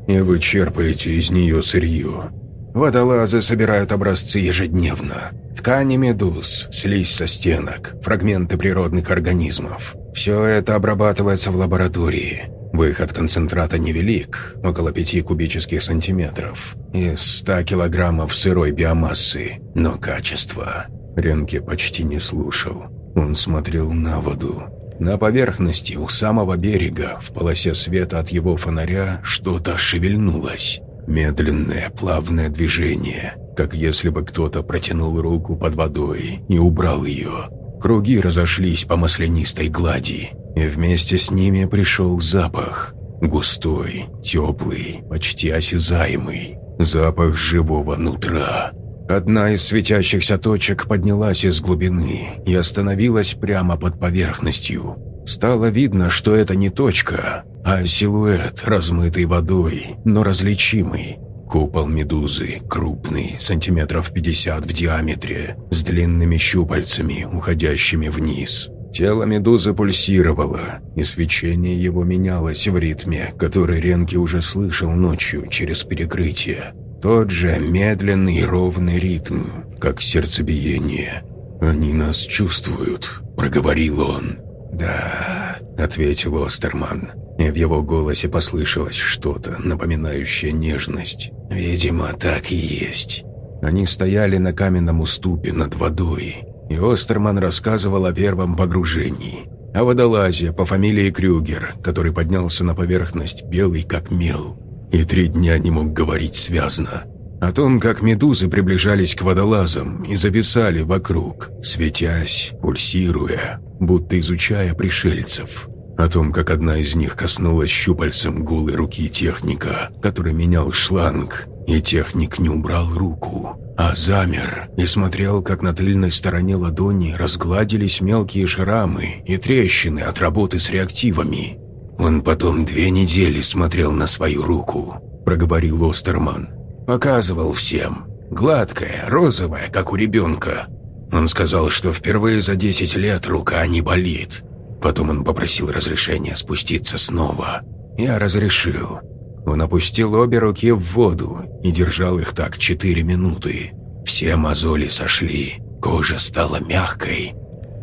S3: И вы черпаете из нее сырье. Водолазы собирают образцы ежедневно. Ткани медуз, слизь со стенок, фрагменты природных организмов. Все это обрабатывается в лаборатории. Выход концентрата невелик, около 5 кубических сантиметров, из 100 килограммов сырой биомассы, но качество. Ренке почти не слушал. Он смотрел на воду. На поверхности, у самого берега, в полосе света от его фонаря, что-то шевельнулось. Медленное, плавное движение, как если бы кто-то протянул руку под водой и убрал ее. Круги разошлись по маслянистой глади, и вместе с ними пришел запах. Густой, теплый, почти осязаемый. Запах живого нутра. Одна из светящихся точек поднялась из глубины и остановилась прямо под поверхностью. Стало видно, что это не точка, а силуэт, размытый водой, но различимый.
S1: Купол медузы, крупный, сантиметров 50 в диаметре, с длинными щупальцами, уходящими вниз. Тело медузы пульсировало, и свечение его менялось в ритме, который Ренки уже слышал ночью через перекрытие. Тот же медленный ровный ритм, как сердцебиение. «Они нас чувствуют», — проговорил он. «Да», — ответил Остерман, и в его голосе послышалось что-то, напоминающее нежность. «Видимо, так и есть». Они стояли на каменном уступе над водой, и Остерман рассказывал о первом погружении, о водолазе по фамилии Крюгер, который поднялся на поверхность белый как мел, и три дня не мог говорить связно. О том, как медузы приближались к водолазам и зависали вокруг, светясь, пульсируя, будто изучая пришельцев. О том, как одна из них коснулась щупальцем голой руки техника, который менял шланг, и техник не убрал руку, а замер и смотрел, как на тыльной стороне ладони разгладились мелкие шрамы и трещины от работы с реактивами. «Он потом две недели смотрел на свою руку», – проговорил Остерман. «Показывал всем. Гладкая, розовая, как у ребенка. Он сказал, что впервые за 10 лет рука не болит. Потом он попросил разрешения спуститься снова. Я разрешил. Он опустил обе руки в воду и держал их так четыре минуты. Все мозоли сошли, кожа стала мягкой.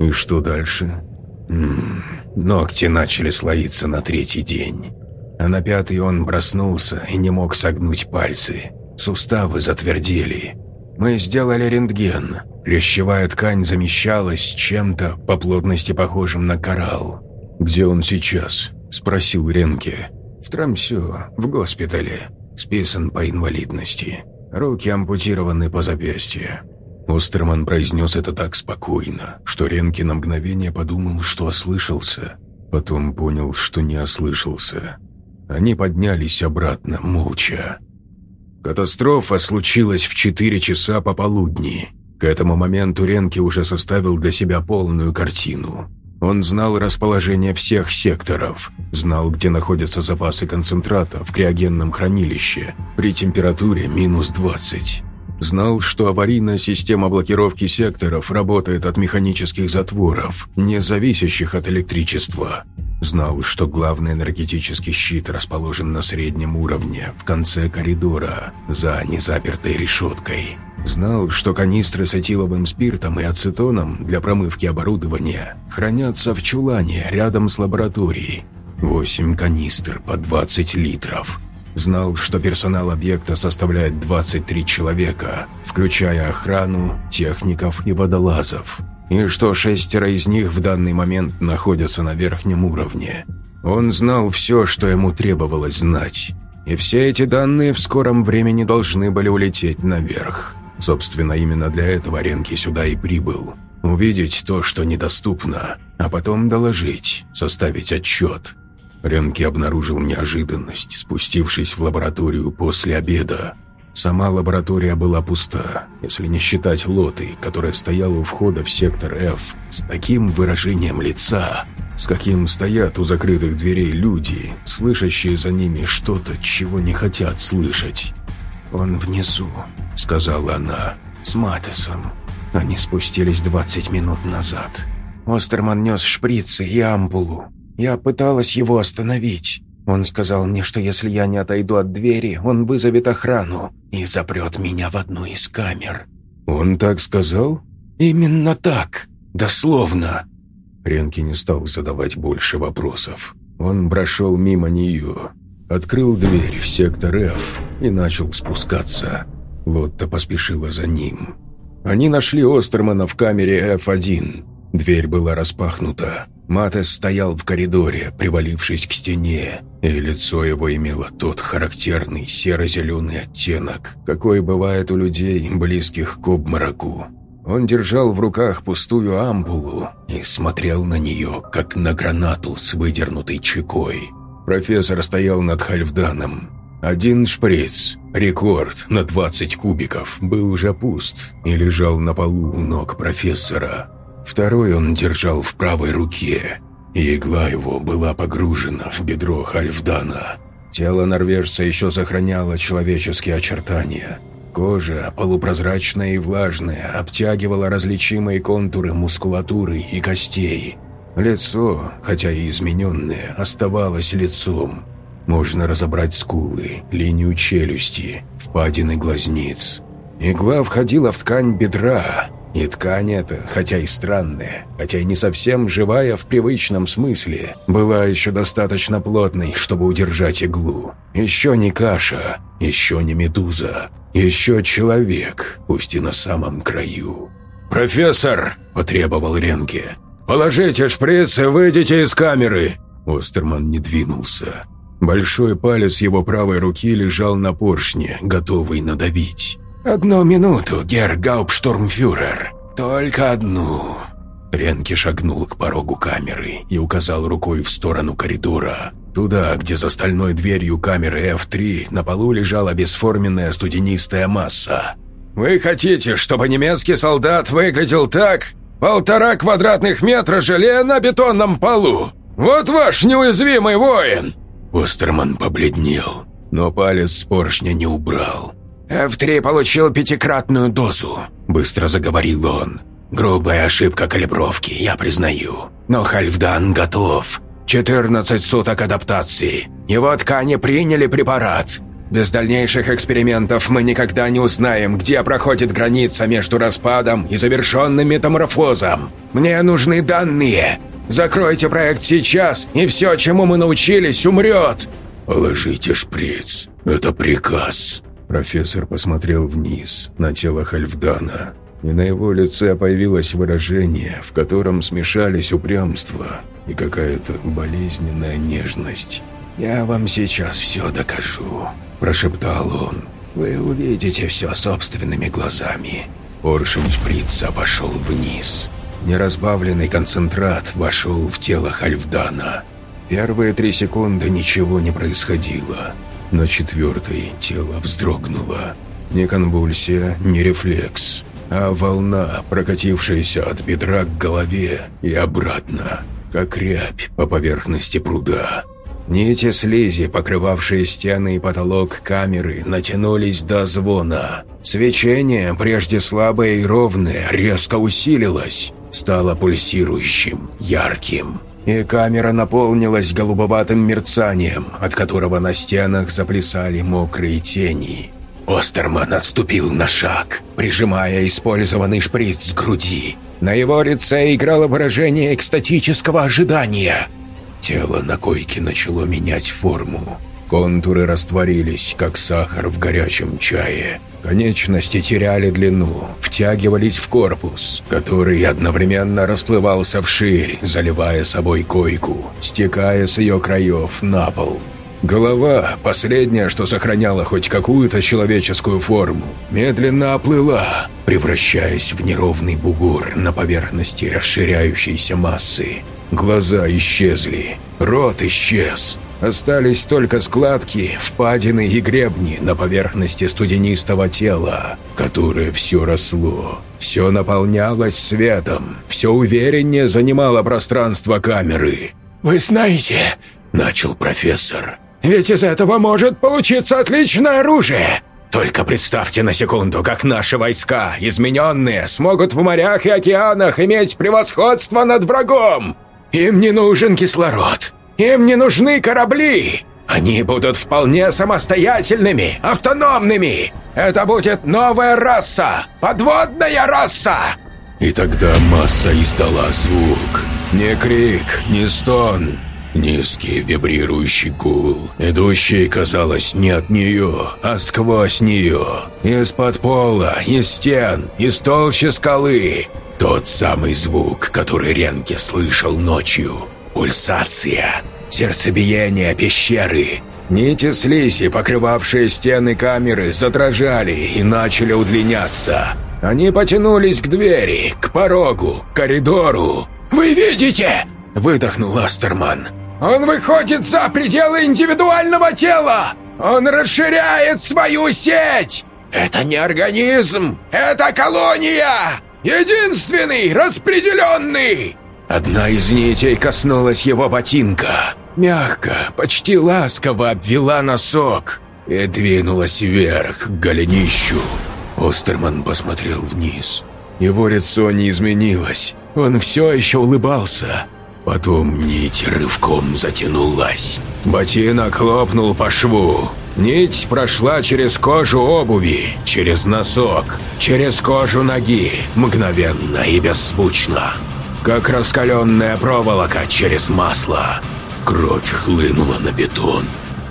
S1: И что дальше? М -м, ногти начали слоиться на третий день. А на пятый он проснулся и не мог согнуть пальцы. Суставы затвердели. Мы сделали рентген. Плещевая ткань замещалась чем-то по плотности похожим на коралл. «Где он сейчас?» – спросил Ренке. «В Трамсю, в госпитале. Списан по инвалидности. Руки ампутированы по запястью». Остерман произнес это так спокойно, что Ренке на мгновение подумал, что ослышался. Потом понял, что не ослышался. Они поднялись обратно, молча. Катастрофа случилась в 4 часа пополудни. К этому моменту Ренке уже составил для себя полную картину. Он знал расположение всех секторов, знал, где находятся запасы концентрата в криогенном хранилище при температуре минус 20. Знал, что аварийная система блокировки секторов работает от механических затворов, не зависящих от электричества. Знал, что главный энергетический щит расположен на среднем уровне, в конце коридора, за незапертой решеткой. Знал, что канистры с этиловым спиртом и ацетоном для промывки оборудования хранятся в чулане рядом с лабораторией. Восемь канистр по 20 литров. Знал, что персонал объекта составляет 23 человека, включая охрану, техников и водолазов и что шестеро из них в данный момент находятся на верхнем уровне. Он знал все, что ему требовалось знать, и все эти данные в скором времени должны были улететь наверх. Собственно, именно для этого Ренки сюда и прибыл. Увидеть то, что недоступно, а потом доложить, составить отчет. Ренки обнаружил неожиданность, спустившись в лабораторию после обеда. Сама лаборатория была пуста, если не считать лоты, которая стояла у входа в сектор F с таким выражением лица, с каким стоят у закрытых дверей люди, слышащие за ними что-то, чего не хотят слышать. «Он внизу», — сказала она, — «с Матесом. Они спустились 20 минут назад. Остерман нес шприцы и ампулу. Я пыталась его остановить. Он сказал мне, что если я не отойду от двери, он вызовет охрану и запрет меня в одну из камер». «Он так сказал?»
S2: «Именно так. Дословно».
S1: Ренки не стал задавать больше вопросов. Он прошел мимо нее, открыл дверь в сектор F и начал спускаться. Лотта поспешила за ним. Они нашли Остермана в камере F1. Дверь была распахнута. Матес стоял в коридоре, привалившись к стене, и лицо его имело тот характерный серо-зеленый оттенок, какой бывает у людей, близких к обмороку. Он держал в руках пустую ампулу и смотрел на нее, как на гранату с выдернутой чекой. Профессор стоял над Хальфданом. Один шприц, рекорд на 20 кубиков, был уже пуст и лежал на полу у ног профессора. Второй он держал в правой руке, и игла его была погружена в бедро Хальфдана. Тело норвежца еще сохраняло человеческие очертания. Кожа, полупрозрачная и влажная, обтягивала различимые контуры мускулатуры и костей. Лицо, хотя и измененное, оставалось лицом. Можно разобрать скулы, линию челюсти, впадины глазниц. Игла входила в ткань бедра, и ткань эта, хотя и странная, хотя и не совсем живая в привычном смысле, была еще достаточно плотной, чтобы удержать иглу. Еще не каша, еще не медуза, еще человек, пусть и на самом краю. «Профессор!» – потребовал Ренке. «Положите шприц и выйдите из камеры!» Остерман не двинулся. Большой палец его правой руки лежал на поршне, готовый надавить. «Одну минуту, герр Гауптштурмфюрер. Только одну». Ренке шагнул к порогу камеры и указал рукой в сторону коридора. Туда, где за стальной дверью камеры F3 на полу лежала бесформенная студенистая масса. «Вы хотите, чтобы немецкий солдат выглядел так? Полтора квадратных метра желе на бетонном полу! Вот ваш неуязвимый воин!» Остерман побледнел, но палец с поршня не убрал. «F3 получил пятикратную дозу», – быстро заговорил он. «Грубая ошибка калибровки, я признаю. Но Хальфдан готов. 14 суток адаптации. Его ткани приняли препарат. Без дальнейших экспериментов мы никогда не узнаем, где проходит граница между распадом и завершенным метаморфозом. Мне нужны данные. Закройте проект сейчас, и все, чему мы научились, умрет!» «Положите шприц. Это приказ», Профессор посмотрел вниз, на тело Хальфдана, и на его лице появилось выражение, в котором смешались упрямство и какая-то болезненная нежность. «Я вам сейчас все докажу», – прошептал он. «Вы увидите все собственными глазами». Поршень шприца пошел вниз. Неразбавленный концентрат вошел в тело Хальфдана. Первые три секунды ничего не происходило. На четвертой тело вздрогнуло. Не конвульсия, не рефлекс, а волна, прокатившаяся от бедра к голове и обратно, как рябь по поверхности пруда. Нити слизи, покрывавшие стены и потолок камеры, натянулись до звона. Свечение, прежде слабое и ровное, резко усилилось, стало пульсирующим, ярким и камера наполнилась голубоватым мерцанием, от которого на стенах заплясали мокрые тени. Остерман отступил на шаг, прижимая использованный шприц к груди. На его лице играло выражение экстатического ожидания. Тело на койке начало менять форму. Контуры растворились, как сахар в горячем чае. Конечности теряли длину, втягивались в корпус, который одновременно расплывался вширь, заливая собой койку, стекая с ее краев на пол. Голова, последняя, что сохраняла хоть какую-то человеческую форму, медленно оплыла, превращаясь в неровный бугор на поверхности расширяющейся массы. Глаза исчезли, рот исчез, Остались только складки, впадины и гребни на поверхности студенистого тела, которое все росло, все наполнялось светом, все увереннее занимало пространство камеры. «Вы знаете», – начал профессор, – «ведь из этого может получиться отличное оружие!» Только представьте на секунду, как наши войска, измененные, смогут в морях и океанах иметь превосходство над врагом. Им не нужен кислород. Им не нужны корабли! Они будут вполне самостоятельными, автономными! Это будет новая раса! Подводная раса!» И тогда масса издала звук. Не крик, не стон. Низкий вибрирующий гул, идущий, казалось, не от нее, а сквозь нее. Из-под пола, из стен, из толщи скалы. Тот самый звук, который Ренке слышал ночью. Пульсация, сердцебиение пещеры. Нити слизи, покрывавшие стены камеры, задрожали и начали удлиняться. Они потянулись к двери, к порогу, к коридору. «Вы видите?» – выдохнул Астерман. «Он выходит за пределы индивидуального тела! Он расширяет свою сеть! Это не организм, это колония! Единственный, распределенный!» Одна из нитей коснулась его ботинка. мягко, почти ласково обвела носок и двинулась вверх к голенищу. Остерман посмотрел вниз. Его лицо не изменилось, он все еще улыбался. Потом нить рывком затянулась. Ботинок хлопнул по шву. Нить прошла через кожу обуви, через носок, через кожу ноги, мгновенно и беззвучно. Как раскаленная проволока через масло. Кровь хлынула на бетон.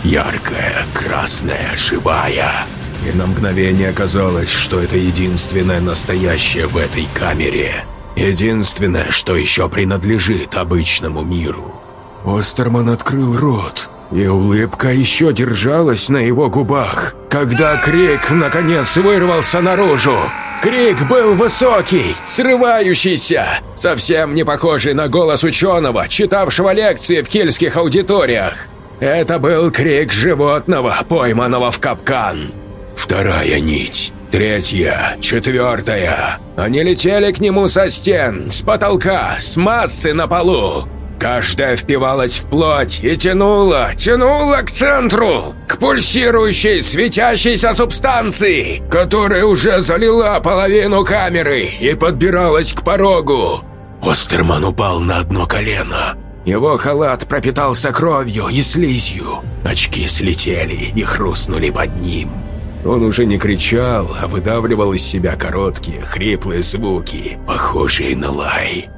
S1: Яркая, красная, живая. И на мгновение казалось, что это единственное настоящее в этой камере. Единственное, что еще принадлежит обычному миру. Остерман открыл рот, и улыбка еще держалась на его губах, когда крик наконец вырвался наружу. Крик был высокий, срывающийся, совсем не похожий на голос ученого, читавшего лекции в кельтских аудиториях. Это был крик животного, пойманного в капкан. Вторая нить, третья, четвертая. Они летели к нему со стен, с потолка, с массы на полу. Каждая впивалась в плоть и тянула, тянула к центру, к пульсирующей, светящейся субстанции, которая уже залила половину камеры и подбиралась к порогу. Остерман упал на одно колено. Его халат пропитался кровью и слизью. Очки слетели и хрустнули под ним. Он уже не кричал, а выдавливал из себя короткие, хриплые звуки, похожие на лай.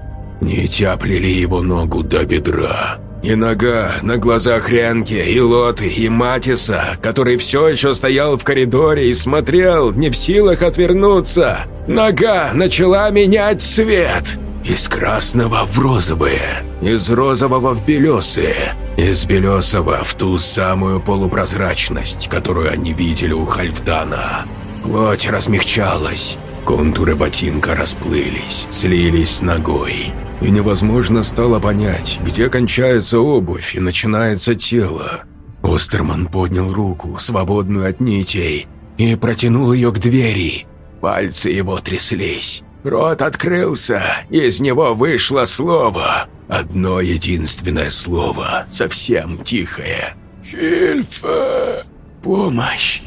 S1: Нити оплели его ногу до бедра. И нога на глазах Ренки, и Лоты, и Матиса, который все еще стоял в коридоре и смотрел, не в силах отвернуться. Нога начала менять цвет. Из красного в розовое, из розового в белесое, из белесого в ту самую полупрозрачность, которую они видели у Хальфдана. Плоть размягчалась, контуры ботинка расплылись, слились с ногой и невозможно стало понять, где кончается обувь и начинается тело. Остерман поднял руку, свободную от нитей, и протянул ее к двери. Пальцы его тряслись. Рот открылся, из него вышло слово. Одно единственное слово, совсем тихое. «Хильфа!» «Помощь!»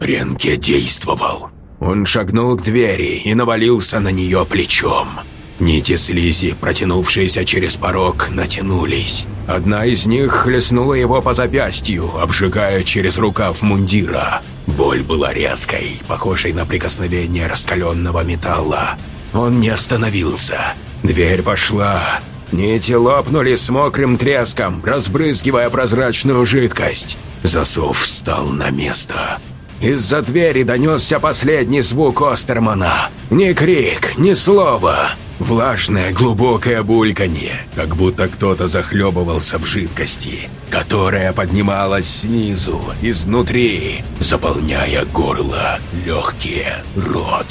S1: Ренке действовал. Он шагнул к двери и навалился на нее плечом. Нити слизи, протянувшиеся через порог, натянулись. Одна из них хлестнула его по запястью, обжигая через рукав мундира. Боль была резкой, похожей на прикосновение раскаленного металла. Он не остановился. Дверь пошла. Нити лопнули с мокрым треском, разбрызгивая прозрачную жидкость. Засов встал на место. Из-за двери донесся последний звук Остермана. Ни крик, ни слова. Влажное глубокое бульканье, как будто кто-то захлебывался в жидкости, которая поднималась снизу, изнутри, заполняя горло, легкие, рот.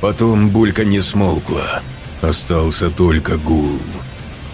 S1: Потом бульканье смолкло, остался только гул.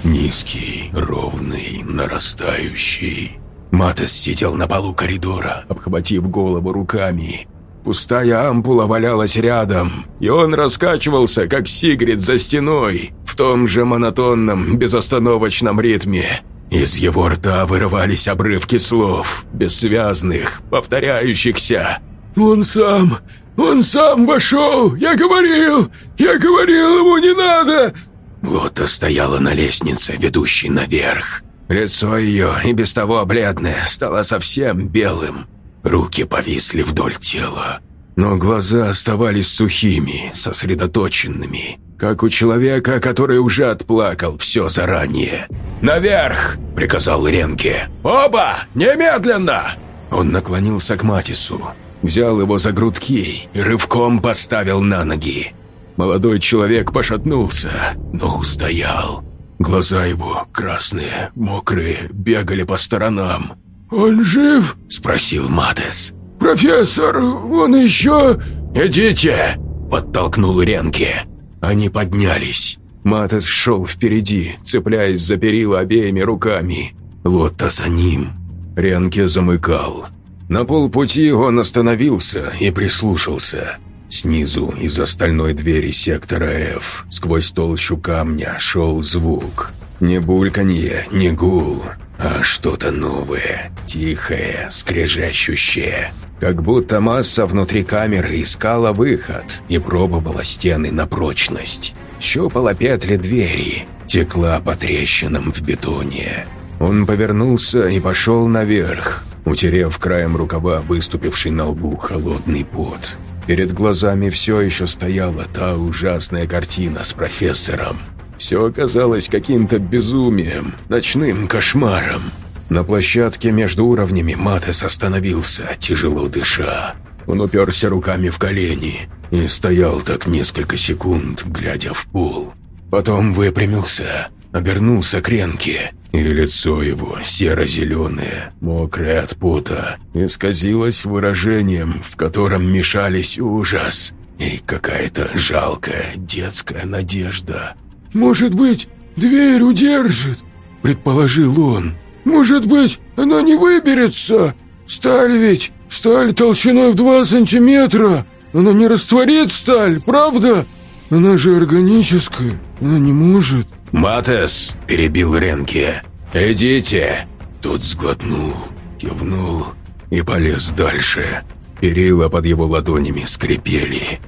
S1: Низкий, ровный, нарастающий. Матес сидел на полу коридора, обхватив голову руками, Пустая ампула валялась рядом, и он раскачивался, как Сигрид за стеной, в том же монотонном, безостановочном ритме. Из его рта вырывались обрывки слов, бессвязных, повторяющихся. «Он сам! Он сам вошел! Я говорил! Я говорил, ему не надо!» Лота стояла на лестнице, ведущей наверх. Лицо ее, и без того бледное, стало совсем белым. Руки повисли вдоль тела, но глаза оставались сухими, сосредоточенными, как у человека, который уже отплакал все заранее. «Наверх!» – приказал Ренке. «Оба! Немедленно!» Он наклонился к Матису, взял его за грудки и рывком поставил на ноги. Молодой человек пошатнулся, но устоял. Глаза его, красные, мокрые, бегали по сторонам. «Он жив?» – спросил Матес. «Профессор, он еще...» «Идите!» – подтолкнул Ренке. Они поднялись. Матес шел впереди, цепляясь за перила обеими руками. Лотта за ним. Ренке замыкал. На полпути он остановился и прислушался. Снизу, из остальной двери сектора F, сквозь толщу камня, шел звук. Не бульканье, не гул,
S3: а что-то новое, тихое, скрежещущее. Как будто масса внутри камеры искала выход и пробовала стены на прочность. Щупала петли двери, текла по трещинам в бетоне. Он повернулся и пошел наверх, утерев краем рукава выступивший на лбу холодный пот. Перед глазами все еще стояла та ужасная картина с профессором. Все оказалось каким-то безумием, ночным кошмаром. На площадке между уровнями Матес остановился, тяжело дыша. Он уперся руками в колени и стоял так несколько секунд, глядя в пол. Потом выпрямился, обернулся к Ренке, и лицо его, серо-зеленое, мокрое от пота, исказилось выражением, в котором мешались ужас и какая-то жалкая детская надежда.
S4: «Может быть, дверь удержит?» – предположил он. «Может быть, она не выберется? Сталь ведь, сталь толщиной в два сантиметра. Она не растворит сталь, правда? Она же органическая, она не может».
S3: «Матес!» – перебил Ренке. «Идите!» Тот сглотнул, кивнул и полез дальше. Перила под его ладонями скрипели.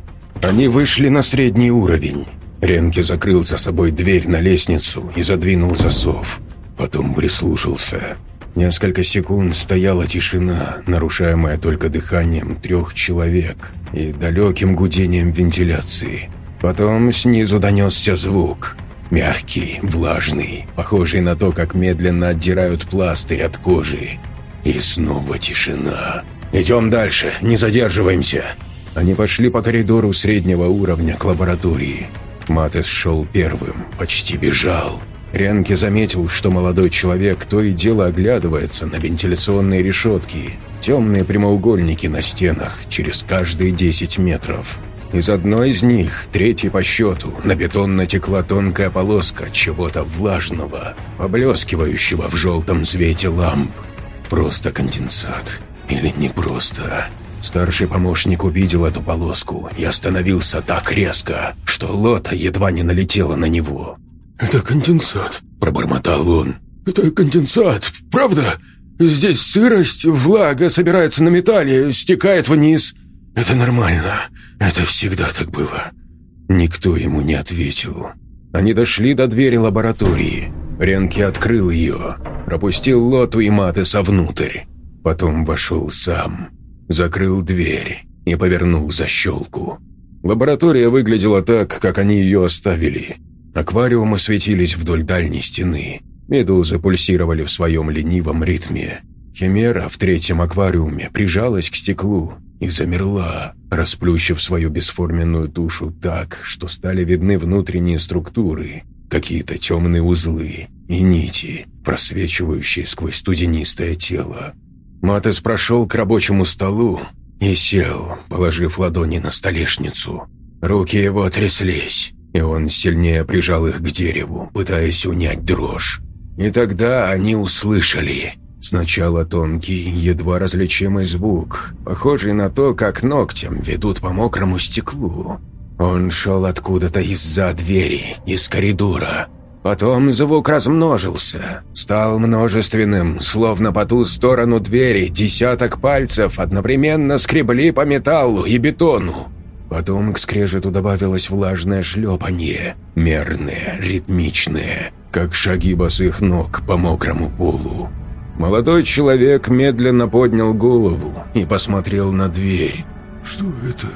S1: Они вышли на средний уровень. Ренке закрыл за собой дверь на лестницу и задвинул засов. Потом прислушался. Несколько секунд стояла тишина, нарушаемая только дыханием трех человек и далеким гудением вентиляции. Потом снизу донесся звук. Мягкий, влажный, похожий на то, как медленно отдирают пластырь от кожи. И снова тишина. «Идем дальше, не задерживаемся!» Они пошли по коридору среднего уровня к лаборатории. Матес шел первым, почти бежал. Ренке заметил, что молодой человек то и дело оглядывается на вентиляционные решетки, темные прямоугольники на стенах через каждые 10 метров. Из одной из них, третьей по счету, на бетон натекла тонкая полоска чего-то влажного, поблескивающего в желтом свете ламп. Просто конденсат. Или не просто. Старший помощник увидел эту полоску и остановился так резко, что лота едва не налетела на него.
S4: «Это конденсат», –
S3: пробормотал он.
S4: «Это конденсат, правда? Здесь сырость, влага собирается на металле, стекает вниз. Это нормально. Это всегда так было».
S1: Никто ему не ответил. Они дошли до двери лаборатории. Ренки открыл ее, пропустил Лоту и Матеса внутрь. Потом вошел сам, закрыл дверь и повернул защелку. Лаборатория выглядела так, как они ее оставили. Аквариумы светились вдоль дальней стены. Медузы пульсировали в своем ленивом ритме. Химера в третьем аквариуме прижалась к стеклу и замерла, расплющив свою бесформенную тушу так, что стали видны внутренние структуры, какие-то темные узлы и нити, просвечивающие сквозь студенистое тело. Матес прошел к рабочему столу и сел, положив ладони на столешницу. Руки его тряслись и он сильнее прижал их к дереву, пытаясь унять дрожь. И тогда они услышали. Сначала тонкий, едва различимый звук, похожий на то, как ногтем ведут по мокрому стеклу. Он шел откуда-то из-за двери, из коридора. Потом звук размножился, стал множественным, словно по ту сторону двери десяток пальцев одновременно скребли по металлу и бетону. Потом к скрежету добавилось влажное шлепанье, мерное, ритмичное, как шаги босых ног по мокрому полу. Молодой человек медленно поднял голову и посмотрел на дверь.
S4: «Что это?»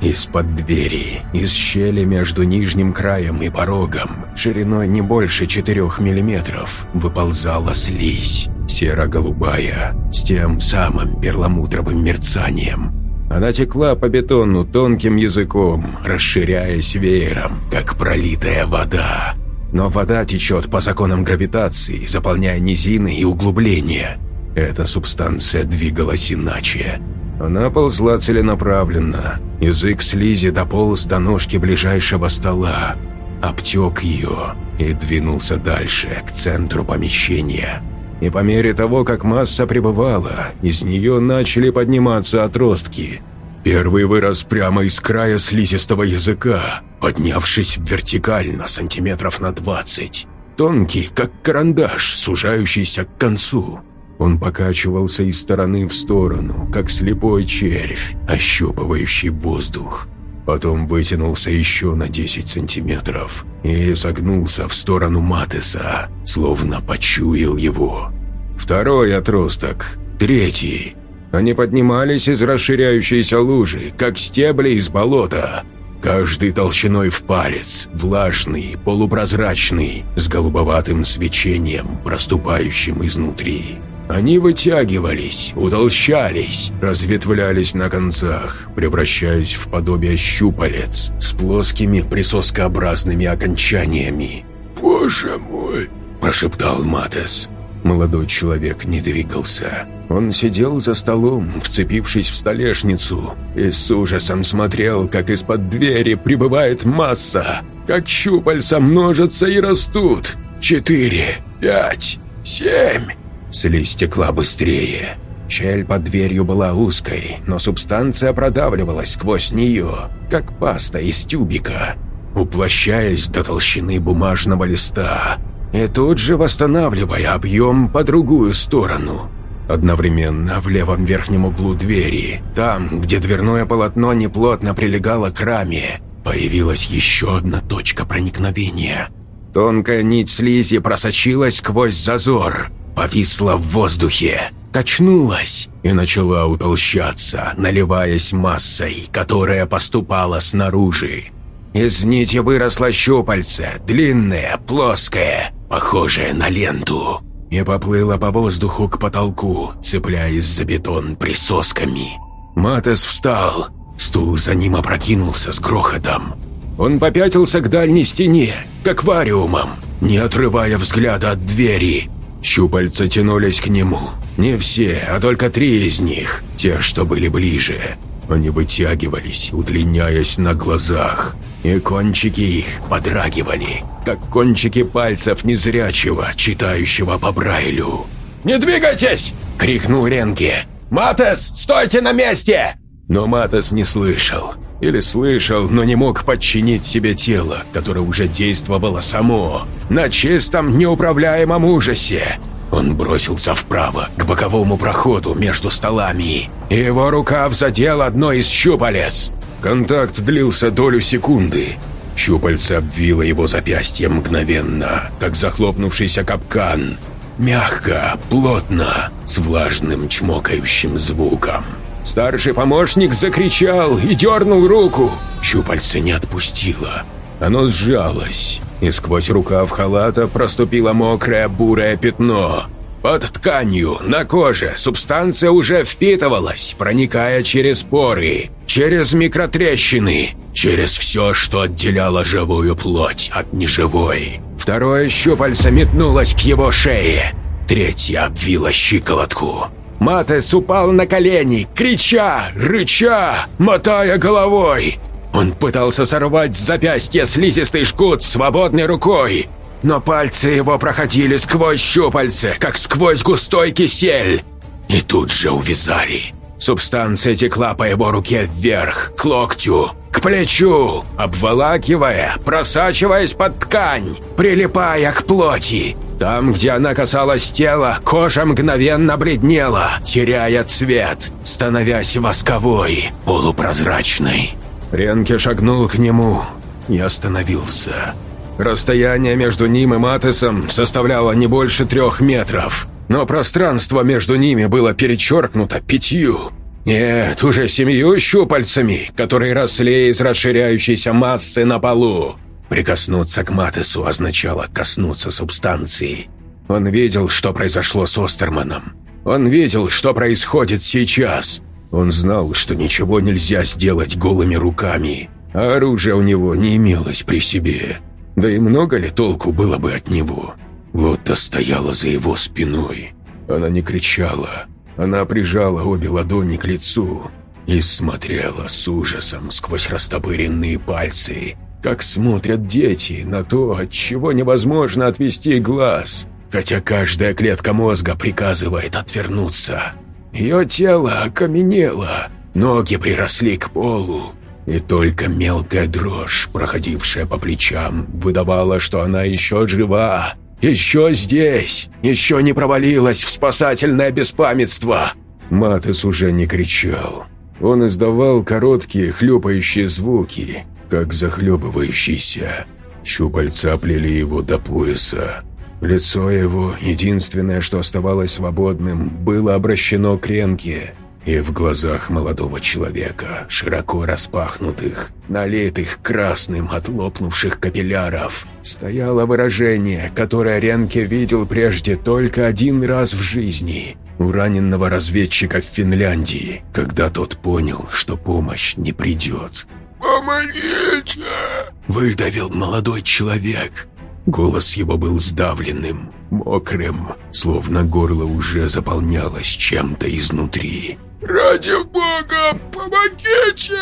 S1: Из-под двери, из щели между нижним краем и порогом, шириной не больше четырех миллиметров, выползала слизь, серо-голубая, с тем самым перламутровым мерцанием, она текла по бетону тонким языком, расширяясь веером, как пролитая вода. Но вода течет по законам гравитации, заполняя низины и углубления. Эта субстанция двигалась иначе. Она ползла целенаправленно. Язык слизи дополз до ножки ближайшего стола, обтек ее и двинулся дальше, к центру помещения. И по мере того, как масса пребывала, из нее начали подниматься отростки. Первый вырос прямо из края слизистого языка, поднявшись вертикально сантиметров на 20. тонкий, как карандаш, сужающийся к концу. Он покачивался из стороны в сторону, как слепой червь, ощупывающий воздух. Потом вытянулся еще на 10 сантиметров и согнулся в сторону Матеса, словно почуял его. Второй отросток, третий. Они поднимались из расширяющейся лужи, как стебли из болота. Каждый толщиной в палец, влажный, полупрозрачный, с голубоватым свечением, проступающим изнутри. Они вытягивались, утолщались, разветвлялись на концах, превращаясь в подобие щупалец с плоскими присоскообразными окончаниями.
S4: «Боже мой!»
S1: – прошептал Матес. Молодой человек не двигался. Он сидел за столом, вцепившись в столешницу, и с ужасом смотрел, как из-под двери прибывает масса, как щупальца множатся и растут. Четыре, пять, семь. Слизь стекла быстрее. Щель под дверью была узкой, но субстанция продавливалась сквозь нее, как паста из тюбика, уплощаясь до толщины бумажного листа и тут же восстанавливая объем по другую сторону. Одновременно в левом верхнем углу двери, там, где дверное полотно неплотно прилегало к раме, появилась еще одна точка проникновения. Тонкая нить слизи просочилась сквозь зазор – повисла в воздухе, качнулась и начала утолщаться, наливаясь массой, которая поступала снаружи. Из нити выросло щупальце, длинное, плоское, похожее на ленту, и поплыло по воздуху к потолку, цепляясь за бетон присосками. Матес встал, стул за ним опрокинулся с грохотом. Он попятился к дальней стене, к аквариумам, не отрывая взгляда от двери, Щупальца тянулись к нему. Не все, а только три из них, те, что были ближе. Они вытягивались, удлиняясь на глазах, и кончики их подрагивали, как кончики пальцев незрячего, читающего по Брайлю.
S3: «Не двигайтесь!» – крикнул Ренке. «Матес, стойте на месте!»
S1: Но Матес не слышал. Или слышал, но не мог подчинить себе тело, которое уже действовало само, на чистом неуправляемом ужасе. Он бросился вправо, к боковому проходу между столами, его рука задел одно из щупалец. Контакт длился долю секунды. Щупальце обвило его запястье мгновенно, как захлопнувшийся капкан. Мягко, плотно, с влажным чмокающим звуком. Старший помощник закричал и дернул руку. Щупальце не отпустило. Оно сжалось, и сквозь рукав халата проступило мокрое бурое пятно. Под тканью, на коже, субстанция уже впитывалась, проникая через поры, через микротрещины, через все, что отделяло живую плоть от неживой. Второе щупальце метнулось к его шее, третье обвило щиколотку. Матес упал на колени, крича, рыча, мотая головой. Он пытался сорвать с запястья слизистый жгут свободной рукой, но пальцы его проходили сквозь щупальце, как сквозь густой кисель, и тут же увязали. Субстанция текла по его руке вверх, к локтю, к плечу, обволакивая, просачиваясь под ткань, прилипая к плоти. Там, где она касалась тела, кожа мгновенно бледнела, теряя цвет, становясь восковой, полупрозрачной. Ренке шагнул к нему и остановился. Расстояние между ним и Матесом составляло не больше трех метров, но пространство между ними было перечеркнуто пятью. Нет, уже семью щупальцами, которые росли из расширяющейся массы на полу. Прикоснуться к Матесу означало коснуться субстанции. Он видел, что произошло с Остерманом. Он видел, что происходит сейчас. Он знал, что ничего нельзя сделать голыми руками, а оружия у него не имелось при себе. Да и много ли толку было бы от него? Лотта стояла за его спиной. Она не кричала. Она прижала обе ладони к лицу и смотрела с ужасом сквозь растопыренные пальцы, как смотрят дети на то, от чего невозможно отвести глаз, хотя каждая клетка мозга приказывает отвернуться. Ее тело окаменело, ноги приросли к полу, и только мелкая дрожь, проходившая по плечам, выдавала, что она еще жива,
S3: Еще здесь! Еще не провалилась в спасательное беспамятство!»
S1: Матес уже не кричал. Он издавал короткие хлюпающие звуки, как захлебывающийся. Щупальца оплели его до пояса. Лицо его, единственное, что оставалось свободным, было обращено к Ренке, и в глазах молодого человека, широко распахнутых, налитых красным от лопнувших капилляров, стояло выражение, которое Ренке видел прежде только один раз в жизни у раненного разведчика в Финляндии, когда тот понял, что помощь не придет.
S4: «Помогите!»
S3: – выдавил молодой человек, Голос его был сдавленным, мокрым, словно горло уже заполнялось чем-то изнутри.
S4: «Ради бога, помогите!»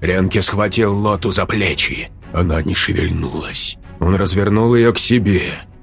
S3: Ренке схватил Лоту за плечи. Она не шевельнулась. Он развернул ее к себе,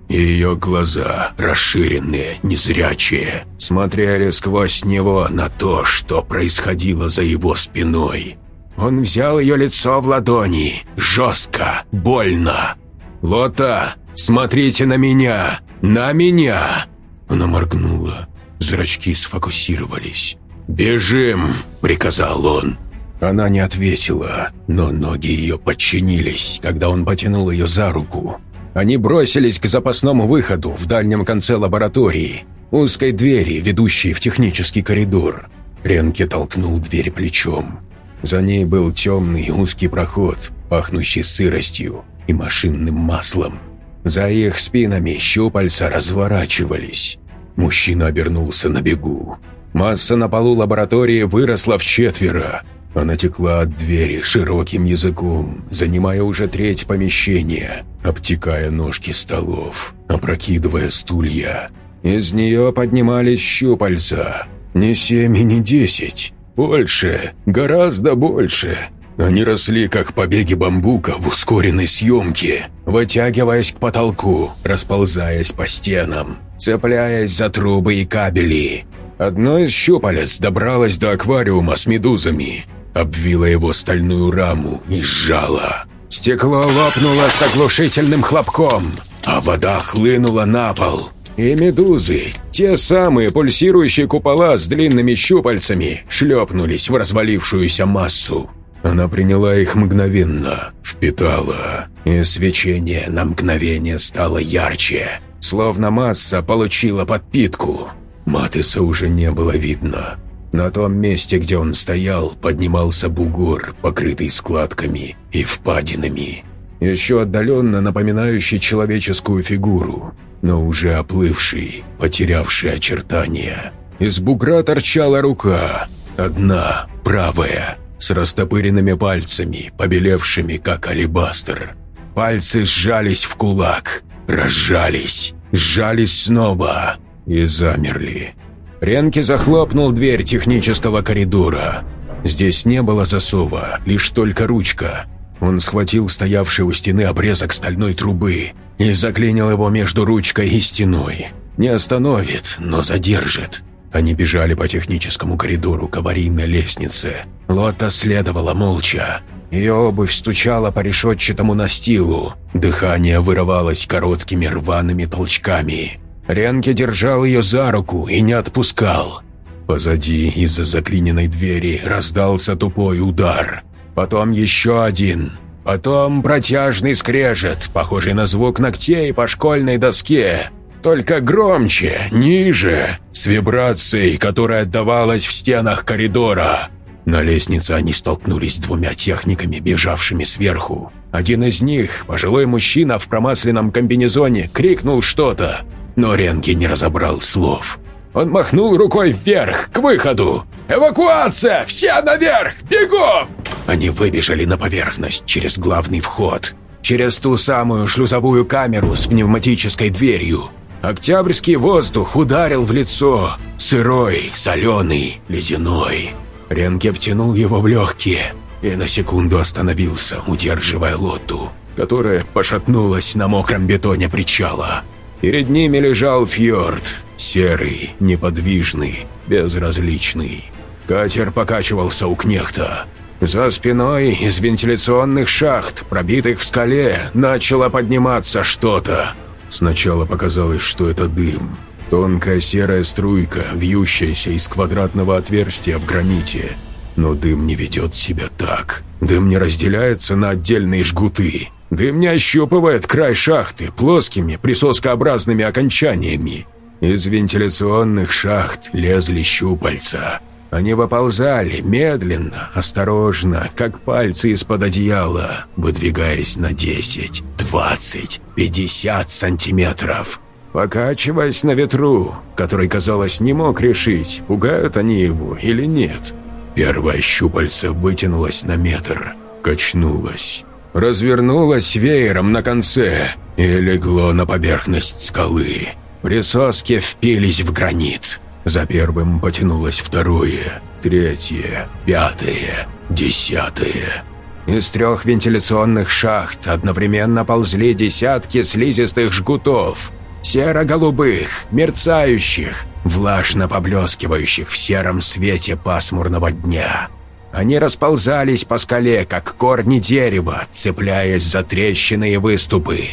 S3: и ее глаза, расширенные, незрячие, смотрели сквозь него на то, что происходило за его спиной. Он взял ее лицо в ладони, жестко, больно, «Лота, смотрите на меня! На меня!» Она моргнула. Зрачки сфокусировались. «Бежим!» – приказал он. Она не ответила, но ноги ее подчинились, когда он потянул ее за руку. Они бросились к запасному выходу в дальнем конце лаборатории, узкой двери, ведущей в технический коридор. Ренке толкнул дверь плечом. За ней был темный узкий проход, пахнущий сыростью и машинным маслом. За их спинами щупальца разворачивались. Мужчина обернулся на бегу. Масса на полу лаборатории выросла в четверо. Она текла от двери широким языком, занимая уже треть помещения, обтекая ножки столов, опрокидывая стулья. Из нее поднимались щупальца. Не семь и не десять. Больше, гораздо больше. Они росли, как побеги бамбука в ускоренной съемке, вытягиваясь к потолку, расползаясь по стенам, цепляясь за трубы и кабели. Одно из щупалец добралось до аквариума с медузами, обвило его стальную раму и сжало. Стекло лопнуло с оглушительным хлопком, а вода хлынула на пол. И медузы, те самые пульсирующие купола с длинными щупальцами, шлепнулись в развалившуюся массу. Она приняла их мгновенно, впитала, и свечение на мгновение стало ярче, словно масса получила подпитку. Матыса уже не было видно. На том месте, где он стоял, поднимался бугор, покрытый складками и впадинами. Еще отдаленно напоминающий человеческую фигуру, но уже оплывший, потерявший очертания. Из бугра торчала рука, одна, правая, с растопыренными пальцами, побелевшими как алебастр. Пальцы сжались в кулак, разжались, сжались снова и замерли. Ренки захлопнул дверь технического коридора. Здесь не было засова, лишь только ручка. Он схватил стоявший у стены обрезок стальной трубы и заклинил его между ручкой и стеной. Не остановит, но задержит. Они бежали по техническому коридору к аварийной лестнице. Лота следовала молча. Ее обувь стучала по решетчатому настилу. Дыхание вырывалось короткими рваными толчками. Ренке держал ее за руку и не отпускал. Позади из-за заклиненной двери раздался тупой удар. Потом еще один. Потом протяжный скрежет, похожий на звук ногтей по школьной доске. Только громче, ниже, с вибрацией, которая отдавалась в стенах коридора. На лестнице они столкнулись с двумя техниками, бежавшими сверху. Один из них, пожилой мужчина в промасленном комбинезоне, крикнул что-то, но Ренги не разобрал слов. Он махнул рукой вверх, к выходу. «Эвакуация! Все наверх! Бегом!» Они выбежали на поверхность через главный вход, через ту самую шлюзовую камеру с пневматической дверью. Октябрьский воздух ударил в лицо, сырой, соленый, ледяной. Ренке втянул его в легкие и на секунду остановился, удерживая лоту, которая пошатнулась на мокром бетоне причала. Перед ними лежал фьорд, серый, неподвижный, безразличный. Катер покачивался у кнехта. За спиной из вентиляционных шахт, пробитых в скале, начало подниматься что-то.
S1: Сначала показалось, что это дым. Тонкая серая струйка, вьющаяся из квадратного отверстия в граните. Но дым не ведет себя так. Дым не разделяется на отдельные жгуты. Дым не ощупывает край шахты плоскими присоскообразными окончаниями. Из вентиляционных шахт лезли щупальца. Они выползали медленно, осторожно, как пальцы из-под одеяла, выдвигаясь на 10, 20, 50 сантиметров. Покачиваясь на ветру, который, казалось, не мог решить, пугают они его или нет. Первое щупальце вытянулось на метр, качнулось, развернулось веером на конце и легло на поверхность скалы. Присоски впились в гранит. За первым потянулось второе, третье, пятое, десятое. Из трех вентиляционных шахт одновременно ползли десятки слизистых жгутов. Серо-голубых, мерцающих, влажно поблескивающих в сером свете пасмурного дня. Они расползались по скале, как корни дерева, цепляясь за трещины и выступы.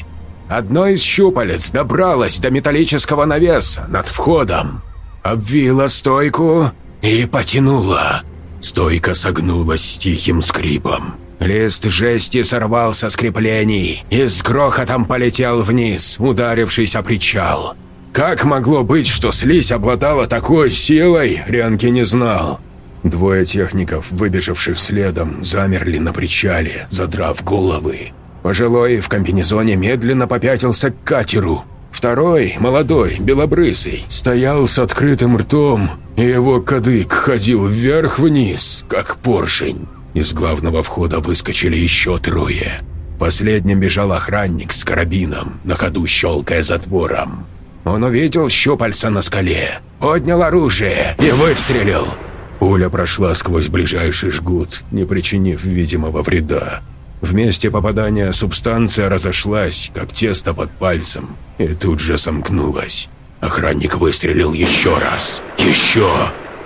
S1: Одно из щупалец добралось до металлического навеса над входом, обвила стойку и потянула. Стойка согнулась с тихим скрипом. Лист жести сорвался с креплений и с грохотом полетел вниз, ударившись о причал. Как могло быть, что слизь обладала такой силой, Ренки не знал. Двое техников, выбежавших следом, замерли на причале, задрав головы. Пожилой в комбинезоне медленно попятился к катеру. Второй, молодой, белобрысый, стоял с открытым ртом, и его кадык ходил вверх-вниз, как поршень. Из главного входа выскочили еще трое. Последним бежал охранник с карабином, на ходу щелкая затвором. Он увидел щупальца на скале, поднял оружие и выстрелил. Пуля прошла сквозь ближайший жгут, не причинив видимого вреда. В месте попадания субстанция разошлась, как тесто под пальцем, и тут же сомкнулась. Охранник выстрелил еще раз. Еще!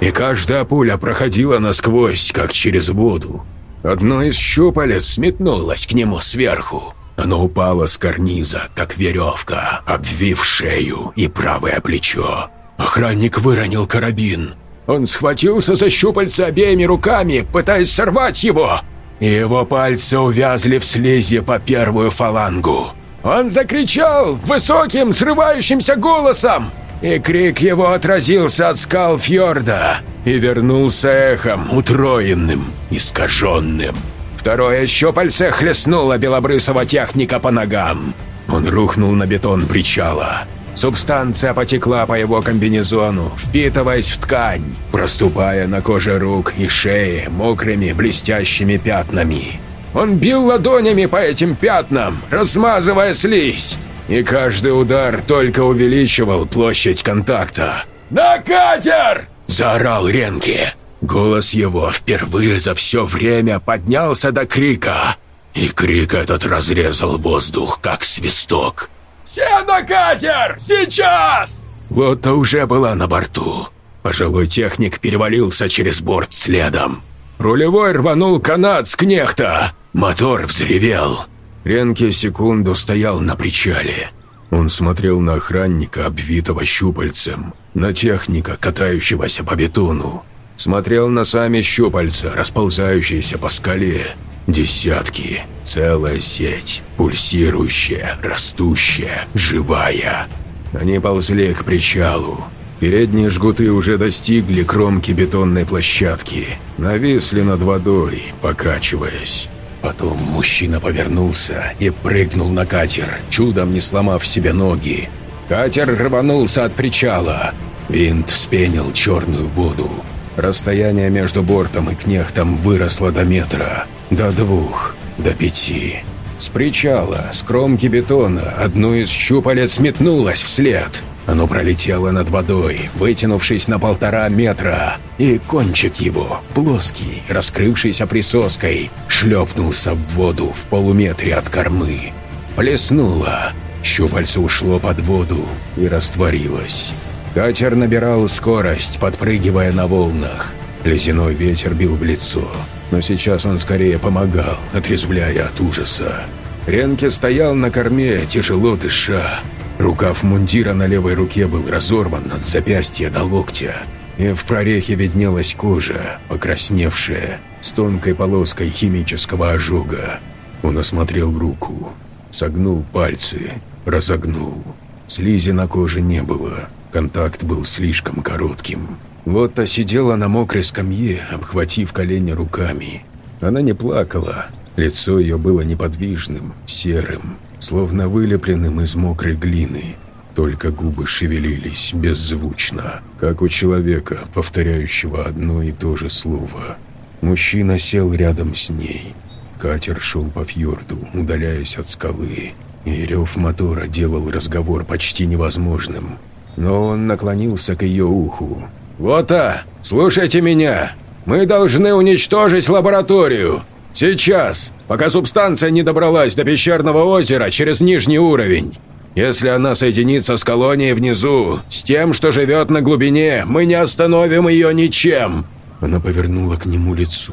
S1: И каждая пуля проходила насквозь, как через воду. Одно из щупалец сметнулось к нему сверху. Оно упало с карниза, как веревка, обвив шею и правое плечо. Охранник выронил карабин. Он схватился за щупальца обеими руками, пытаясь сорвать его. И его пальцы увязли в слизи по первую фалангу. Он закричал высоким, срывающимся голосом и крик его отразился от скал фьорда и вернулся эхом, утроенным, искаженным. Второе щупальце хлестнуло белобрысого техника по ногам. Он рухнул на бетон причала. Субстанция потекла по его комбинезону, впитываясь в ткань, проступая на коже рук и шеи мокрыми блестящими пятнами. Он бил ладонями по этим пятнам, размазывая слизь и каждый удар только увеличивал площадь контакта. «На катер!» – заорал Ренки. Голос его впервые за все время поднялся до крика, и крик этот разрезал воздух, как свисток. «Все на катер! Сейчас!» Лотта уже была на борту. Пожилой техник перевалился через борт следом. Рулевой рванул канат с кнехта. Мотор взревел. Ренке секунду стоял на причале. Он смотрел на охранника, обвитого щупальцем, на техника, катающегося по бетону. Смотрел на сами щупальца, расползающиеся по скале. Десятки, целая сеть, пульсирующая, растущая, живая. Они ползли к причалу. Передние жгуты уже достигли кромки бетонной площадки, нависли над водой, покачиваясь. Потом мужчина повернулся и прыгнул на катер, чудом не сломав себе ноги. Катер рванулся от причала. Винт вспенил черную воду. Расстояние между бортом и кнехтом выросло до метра, до двух, до пяти. С причала, с кромки бетона, одну из щупалец метнулась вслед. Оно пролетело над водой, вытянувшись на полтора метра, и кончик его, плоский, раскрывшийся присоской, шлепнулся в воду в полуметре от кормы. Плеснуло, щупальце ушло под воду и растворилось. Катер набирал скорость, подпрыгивая на волнах. Ледяной ветер бил в лицо, но сейчас он скорее помогал, отрезвляя от ужаса. Ренке стоял на корме, тяжело дыша. Рукав мундира на левой руке был разорван от запястья до локтя, и в прорехе виднелась кожа, покрасневшая, с тонкой полоской химического ожога. Он осмотрел руку, согнул пальцы, разогнул. Слизи на коже не было, контакт был слишком коротким. Лотта сидела на мокрой скамье, обхватив колени руками. Она не плакала, лицо ее было неподвижным, серым, словно вылепленным из мокрой глины. Только губы шевелились беззвучно, как у человека, повторяющего одно и то же слово. Мужчина сел рядом с ней. Катер шел по фьорду, удаляясь от скалы, и рев мотора делал разговор почти невозможным. Но он наклонился к ее уху. «Лота, слушайте меня! Мы должны уничтожить лабораторию! Сейчас, пока субстанция не добралась до пещерного озера через нижний уровень. Если она соединится с колонией внизу, с тем, что живет на глубине, мы не остановим ее ничем!» Она повернула к нему лицо.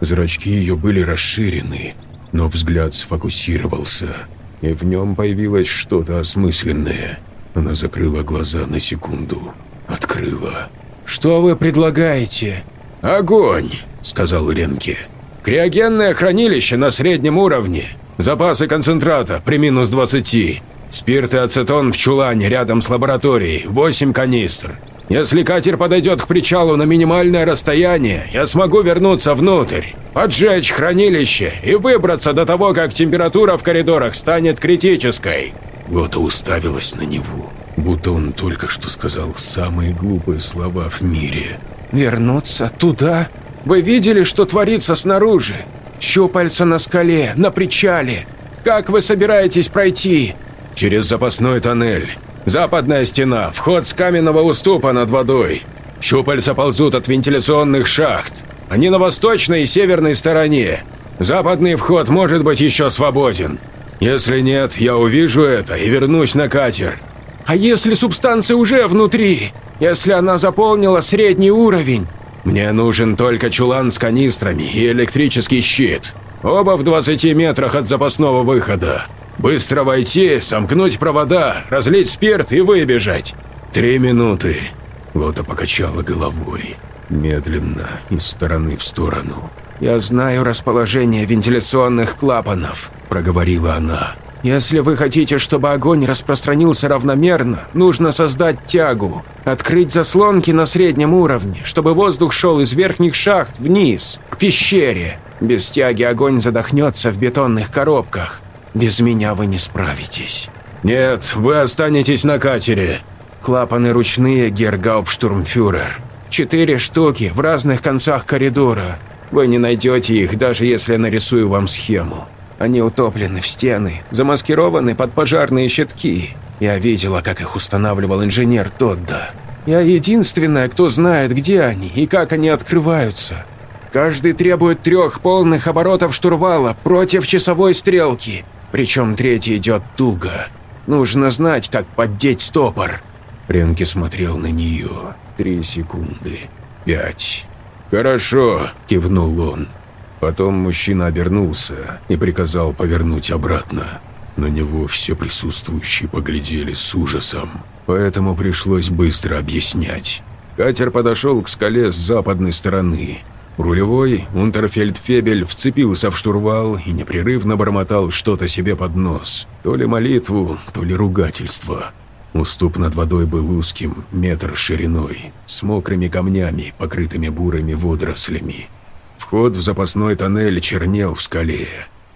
S1: Зрачки ее были расширены, но взгляд сфокусировался, и в нем появилось что-то осмысленное. Она закрыла глаза на секунду, открыла. «Что вы предлагаете?» «Огонь», — сказал Ренке. «Криогенное хранилище на среднем уровне. Запасы концентрата при минус 20. Спирт и ацетон в чулане рядом с лабораторией. 8 канистр. Если катер подойдет к причалу на минимальное расстояние, я смогу вернуться внутрь, поджечь хранилище и выбраться до того, как температура в коридорах станет критической». Гота уставилась на него, будто он только что сказал самые глупые слова в мире. «Вернуться туда? Вы видели, что творится снаружи? Щупальца на скале, на причале. Как вы собираетесь пройти?» «Через запасной тоннель. Западная стена, вход с каменного уступа над водой. Щупальца ползут от вентиляционных шахт. Они на восточной и северной стороне. Западный вход может быть еще свободен. Если нет, я увижу это и вернусь на катер. А если субстанция уже внутри? Если она заполнила средний уровень? Мне нужен только чулан с канистрами и электрический щит. Оба в 20 метрах от запасного выхода. Быстро войти, сомкнуть провода, разлить спирт и выбежать. Три минуты. Лота покачала головой. Медленно, из стороны в сторону. «Я знаю расположение вентиляционных клапанов», – проговорила она. «Если вы хотите, чтобы огонь распространился равномерно, нужно создать тягу, открыть заслонки на среднем уровне, чтобы воздух шел из верхних шахт вниз, к пещере. Без тяги огонь задохнется в бетонных коробках. Без меня вы не справитесь». «Нет, вы останетесь на катере». «Клапаны ручные, гергауптштурмфюрер. Четыре штуки в разных концах коридора. Вы не найдете их, даже если нарисую вам схему. Они утоплены в стены, замаскированы под пожарные щитки. Я видела, как их устанавливал инженер Тодда. Я единственная, кто знает, где они и как они открываются. Каждый требует трех полных оборотов штурвала против часовой стрелки. Причем третий идет туго. Нужно знать, как поддеть стопор. Ренки смотрел на нее. Три секунды. Пять. «Хорошо», – кивнул он. Потом мужчина обернулся и приказал повернуть обратно. На него все присутствующие поглядели с ужасом, поэтому пришлось быстро объяснять. Катер подошел к скале с западной стороны. Рулевой Унтерфельдфебель вцепился в штурвал и непрерывно бормотал что-то себе под нос. То ли молитву, то ли ругательство. Уступ над водой был узким, метр шириной, с мокрыми камнями, покрытыми бурыми водорослями. Вход в запасной тоннель чернел в скале.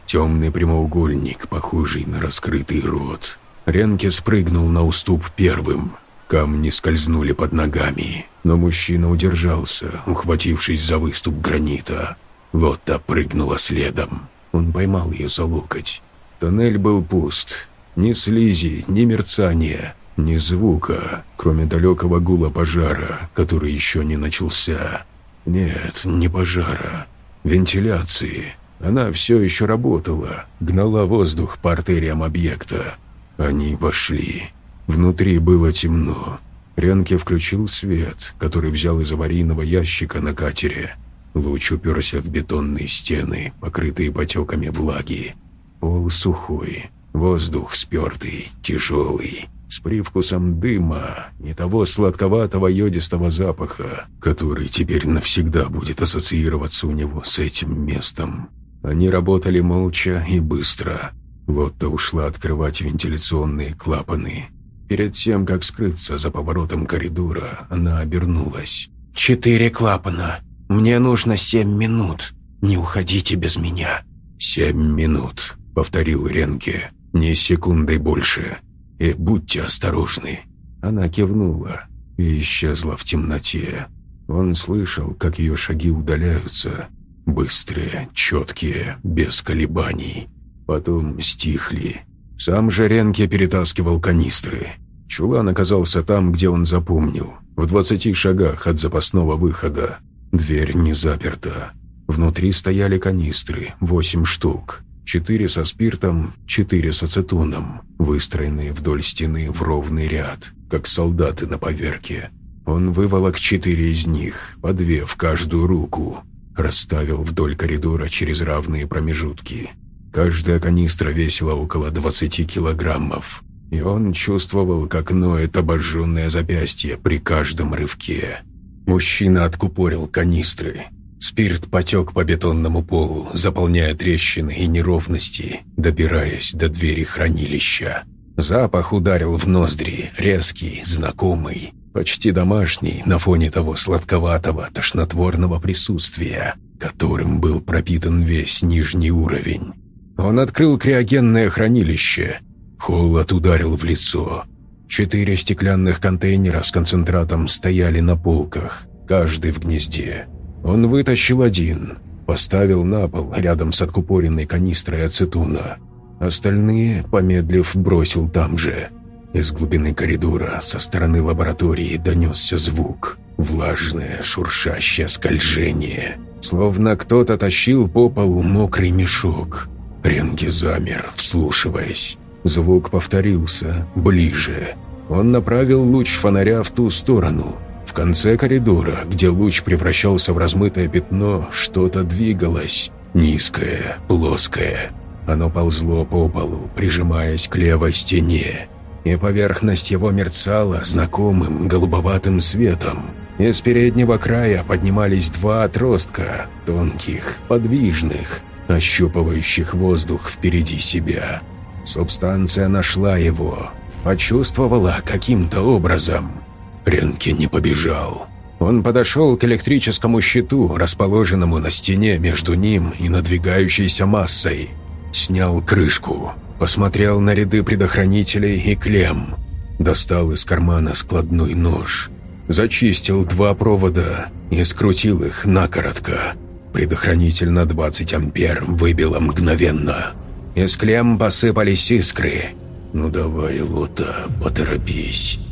S1: Темный прямоугольник, похожий на раскрытый рот. Ренке спрыгнул на уступ первым. Камни скользнули под ногами, но мужчина удержался, ухватившись за выступ гранита. Лотта прыгнула следом. Он поймал ее за локоть. Тоннель был пуст. Ни слизи, ни мерцания. Ни звука, кроме далекого гула пожара, который еще не начался. Нет, не пожара. Вентиляции. Она все еще работала, гнала воздух по артериям объекта. Они вошли. Внутри было темно. Ренке включил свет, который взял из аварийного ящика на катере. Луч уперся в бетонные стены, покрытые потеками влаги. Пол сухой, воздух спертый, тяжелый.
S4: С привкусом дыма и того сладковатого йодистого запаха, который теперь навсегда будет ассоциироваться у него с этим местом. Они работали молча и быстро. Лотта ушла открывать вентиляционные клапаны. Перед тем, как скрыться за поворотом коридора, она обернулась.
S2: «Четыре клапана. Мне нужно семь минут. Не уходите без меня».
S4: «Семь минут», — повторил Ренке. «Ни секундой больше. И будьте осторожны». Она кивнула и исчезла в темноте. Он слышал, как ее шаги удаляются. Быстрые, четкие, без колебаний. Потом стихли. Сам же Ренке перетаскивал канистры. Чулан оказался там, где он запомнил, в двадцати шагах от запасного выхода. Дверь не заперта. Внутри стояли канистры, восемь штук. Четыре со спиртом, четыре с ацетоном, выстроенные вдоль стены в ровный ряд, как солдаты на поверке. Он выволок четыре из них, по две в каждую руку, расставил вдоль коридора через равные промежутки. Каждая канистра весила около 20 килограммов, и он чувствовал, как ноет обожженное запястье при каждом рывке. Мужчина откупорил канистры, Спирт потек по бетонному полу, заполняя трещины и неровности, добираясь до двери хранилища. Запах ударил в ноздри, резкий, знакомый, почти домашний на фоне того сладковатого, тошнотворного присутствия, которым был пропитан весь нижний уровень. Он открыл криогенное хранилище. Холод ударил в лицо. Четыре стеклянных контейнера с концентратом стояли на полках, каждый в гнезде. Он вытащил один, поставил на пол рядом с откупоренной канистрой ацетона. Остальные, помедлив, бросил там же. Из глубины коридора со стороны лаборатории донесся звук. Влажное, шуршащее скольжение. Словно кто-то тащил по полу мокрый мешок. Ренки замер, вслушиваясь. Звук повторился, ближе. Он направил луч фонаря в ту сторону – в конце коридора, где луч превращался в размытое пятно, что-то двигалось. Низкое, плоское. Оно ползло по полу, прижимаясь к левой стене. И поверхность его мерцала знакомым голубоватым светом. Из переднего края поднимались два отростка, тонких, подвижных, ощупывающих воздух впереди себя. Субстанция нашла его, почувствовала каким-то образом – Ренке не побежал. Он подошел к электрическому щиту, расположенному на стене между ним и надвигающейся массой. Снял крышку, посмотрел на ряды предохранителей и клем. Достал из кармана складной нож. Зачистил два провода и скрутил их накоротко. Предохранитель на 20 ампер выбило мгновенно. Из клем посыпались искры. «Ну давай, Лота, поторопись».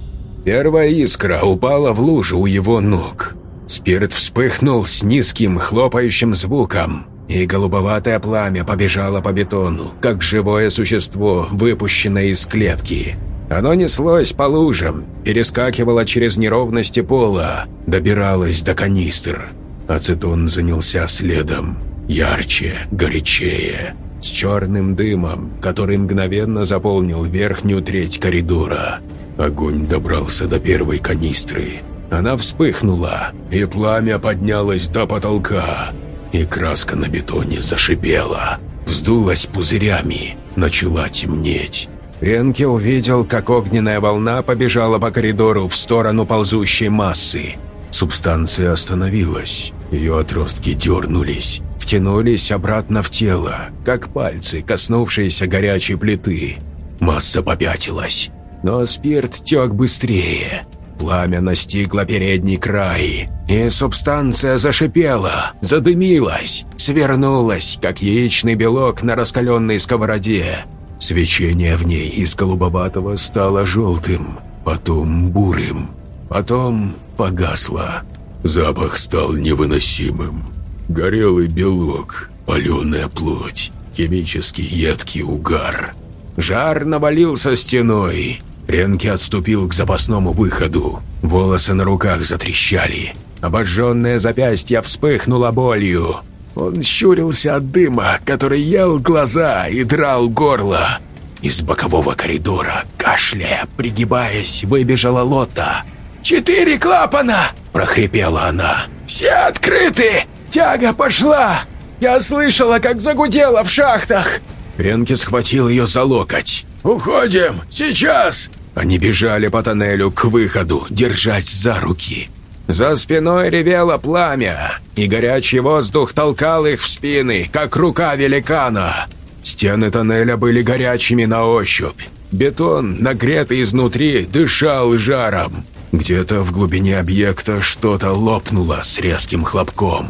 S4: Первая искра упала в лужу у его ног. Спирт вспыхнул с низким хлопающим звуком, и голубоватое пламя побежало по бетону, как живое существо, выпущенное из клетки. Оно неслось по лужам, перескакивало через неровности пола, добиралось до канистр. Ацетон занялся следом. Ярче, горячее, с черным дымом, который мгновенно заполнил верхнюю треть коридора. Огонь добрался до первой канистры. Она вспыхнула, и пламя поднялось до потолка. И краска на бетоне зашипела, вздулась пузырями, начала темнеть. Ренке увидел, как огненная волна побежала по коридору в сторону ползущей массы. Субстанция остановилась, ее отростки дернулись, втянулись обратно в тело, как пальцы, коснувшиеся горячей плиты. Масса попятилась, но спирт тек быстрее. Пламя настигло передний край, и субстанция зашипела, задымилась, свернулась, как яичный белок на раскаленной сковороде. Свечение в ней из голубоватого стало желтым, потом бурым, потом погасло. Запах стал невыносимым. Горелый белок, паленая плоть, химический едкий угар. Жар навалился стеной, Ренки отступил к запасному выходу. Волосы на руках затрещали. Обожженное запястье вспыхнуло болью. Он щурился от дыма, который ел глаза и драл горло.
S3: Из бокового коридора, кашляя, пригибаясь, выбежала Лотта. «Четыре клапана!» – прохрипела она. «Все открыты! Тяга пошла! Я слышала, как загудело в шахтах!» Ренки схватил ее за локоть. «Уходим! Сейчас!» Они бежали по тоннелю к выходу, держась за руки. За спиной ревело пламя, и горячий воздух толкал их в спины, как рука великана. Стены тоннеля были горячими на ощупь. Бетон, нагретый изнутри, дышал жаром. Где-то в глубине объекта что-то лопнуло с резким хлопком.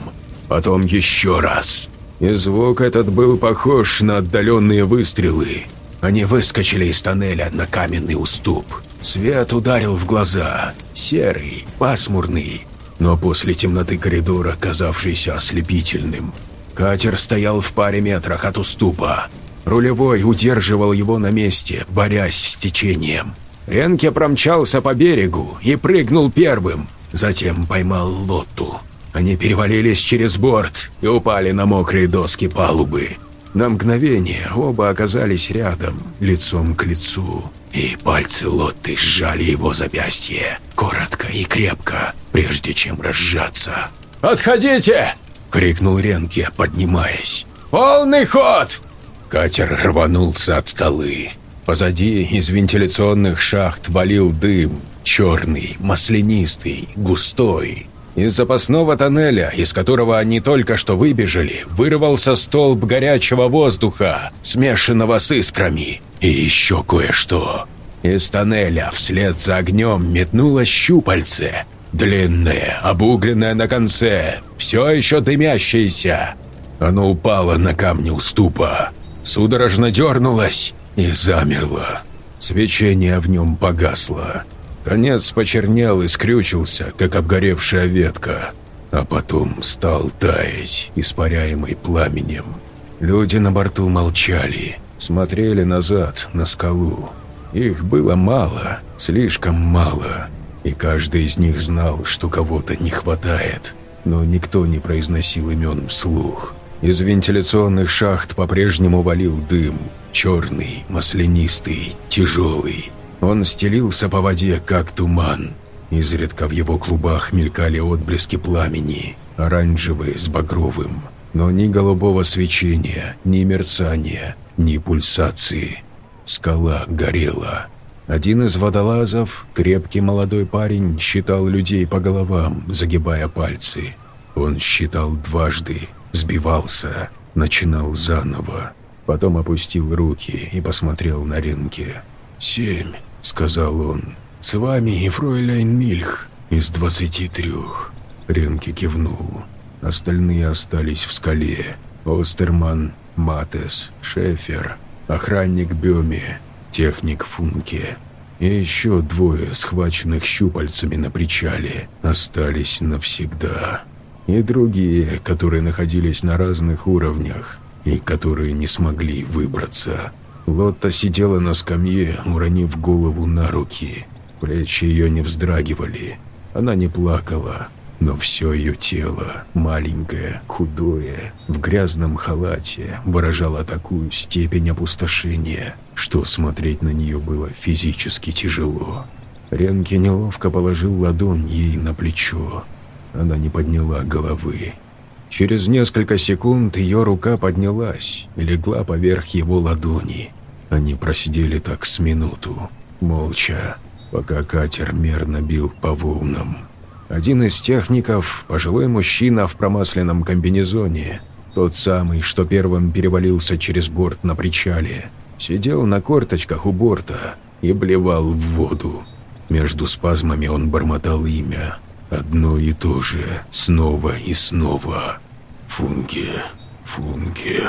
S3: Потом еще раз. И звук этот был похож на отдаленные выстрелы. Они выскочили из тоннеля на каменный уступ. Свет ударил в глаза. Серый, пасмурный, но после темноты коридора казавшийся ослепительным. Катер стоял в паре метрах от уступа. Рулевой удерживал его на месте, борясь с течением. Ренке промчался по берегу и прыгнул первым, затем поймал Лотту. Они перевалились через борт и упали на мокрые доски палубы. На мгновение оба оказались рядом, лицом к лицу, и пальцы Лотты сжали его запястье, коротко и крепко, прежде чем разжаться. «Отходите!» — крикнул Ренке, поднимаясь. «Полный ход!» Катер рванулся от скалы. Позади из вентиляционных шахт валил дым, черный, маслянистый, густой. Из запасного тоннеля, из которого они только что выбежали, вырвался столб горячего воздуха, смешанного с искрами. И еще кое-что. Из тоннеля вслед за огнем метнулось щупальце. Длинное, обугленное на конце, все еще дымящееся. Оно упало на камни уступа, судорожно дернулось и замерло. Свечение в нем погасло. Конец почернел и скрючился, как обгоревшая ветка, а потом стал таять, испаряемый пламенем. Люди на борту молчали, смотрели назад, на скалу. Их было мало, слишком мало, и каждый из них знал, что кого-то не хватает, но никто не произносил имен вслух. Из вентиляционных шахт по-прежнему валил дым, черный, маслянистый, тяжелый, он стелился по воде, как туман. Изредка в его клубах мелькали отблески пламени, оранжевые с багровым. Но ни голубого свечения, ни мерцания, ни пульсации. Скала горела. Один из водолазов, крепкий молодой парень, считал людей по головам, загибая пальцы. Он считал дважды, сбивался, начинал заново. Потом опустил руки и посмотрел на рынке. «Семь», — сказал он. «С вами и Мильх из двадцати трех». Ренке кивнул. Остальные остались в скале. Остерман, Матес, Шефер, охранник Бёме, техник Функе. И еще двое, схваченных щупальцами на причале, остались навсегда. И другие, которые находились на разных уровнях, и которые не смогли выбраться. Лотта сидела на скамье, уронив голову на руки. Плечи ее не вздрагивали. Она не плакала, но все ее тело, маленькое, худое, в грязном халате, выражало такую степень опустошения, что смотреть на нее было физически тяжело. Ренке неловко положил ладонь ей на плечо. Она не подняла головы. Через несколько секунд ее рука поднялась и легла поверх его ладони. Они просидели так с минуту, молча, пока катер мерно бил по волнам. Один из техников, пожилой мужчина в промасленном комбинезоне, тот самый, что первым перевалился через борт на причале, сидел на корточках у борта и блевал в воду. Между спазмами он бормотал имя, одно и то же, снова и снова. «Функе, Функе,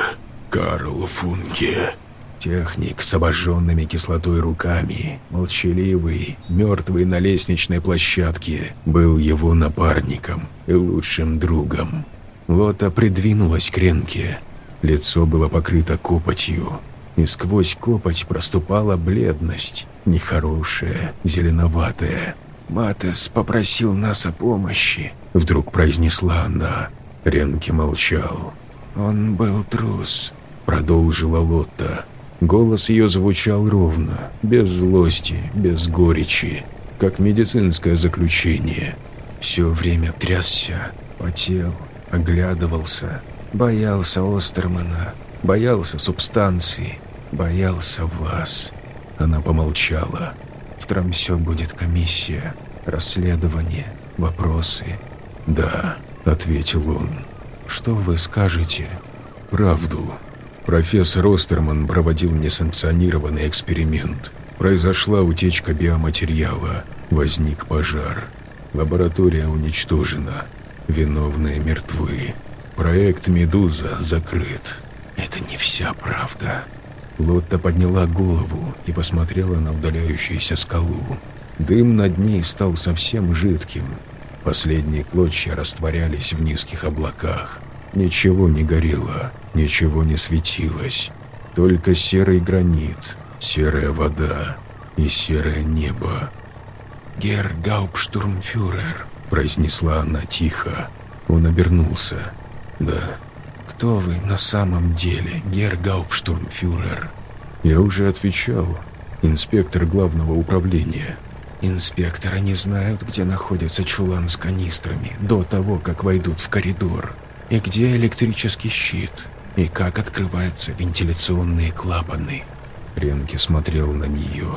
S3: Карл Функе». Техник с обожженными кислотой руками, молчаливый, мертвый на лестничной площадке, был его напарником и лучшим другом. Лота придвинулась к Ренке. Лицо было покрыто копотью, и сквозь копоть проступала бледность, нехорошая, зеленоватая. «Матес попросил нас о помощи», — вдруг произнесла она. Ренке молчал. «Он был трус», — продолжила Лотта.
S1: Голос ее звучал ровно, без злости, без горечи, как медицинское заключение. Все время трясся, потел, оглядывался, боялся Остермана, боялся субстанции, боялся вас. Она помолчала. В Трамсё будет комиссия, расследование, вопросы. «Да», — ответил он. «Что вы скажете?» «Правду», Профессор Остерман проводил несанкционированный эксперимент. Произошла утечка биоматериала, возник пожар. Лаборатория уничтожена, виновные мертвы. Проект «Медуза» закрыт. Это не вся правда. Лотта подняла голову и посмотрела на удаляющуюся скалу. Дым над ней стал совсем жидким. Последние клочья растворялись в низких облаках. Ничего не горело, ничего не светилось. Только серый гранит, серая вода и серое небо. «Герр Гауптштурмфюрер», — произнесла она тихо. Он обернулся. «Да». «Кто вы на самом деле, Герр Гауптштурмфюрер?» «Я уже отвечал. Инспектор главного управления». «Инспекторы не знают, где находится чулан с канистрами до того, как войдут в коридор», и где электрический щит? И как открываются вентиляционные клапаны? Ренке смотрел на нее.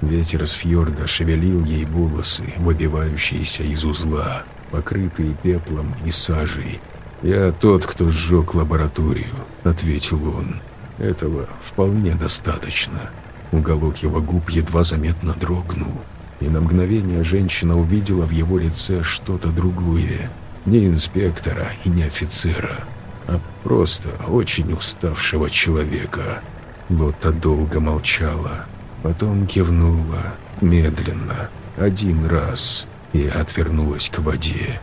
S1: Ветер с фьорда шевелил ей волосы, выбивающиеся из узла, покрытые пеплом и сажей. «Я тот, кто сжег лабораторию», — ответил он. «Этого вполне достаточно». Уголок его губ едва заметно дрогнул, и на мгновение женщина увидела в его лице что-то другое, не инспектора и не офицера, а просто очень уставшего человека. Лота долго молчала, потом кивнула, медленно, один раз, и отвернулась к воде.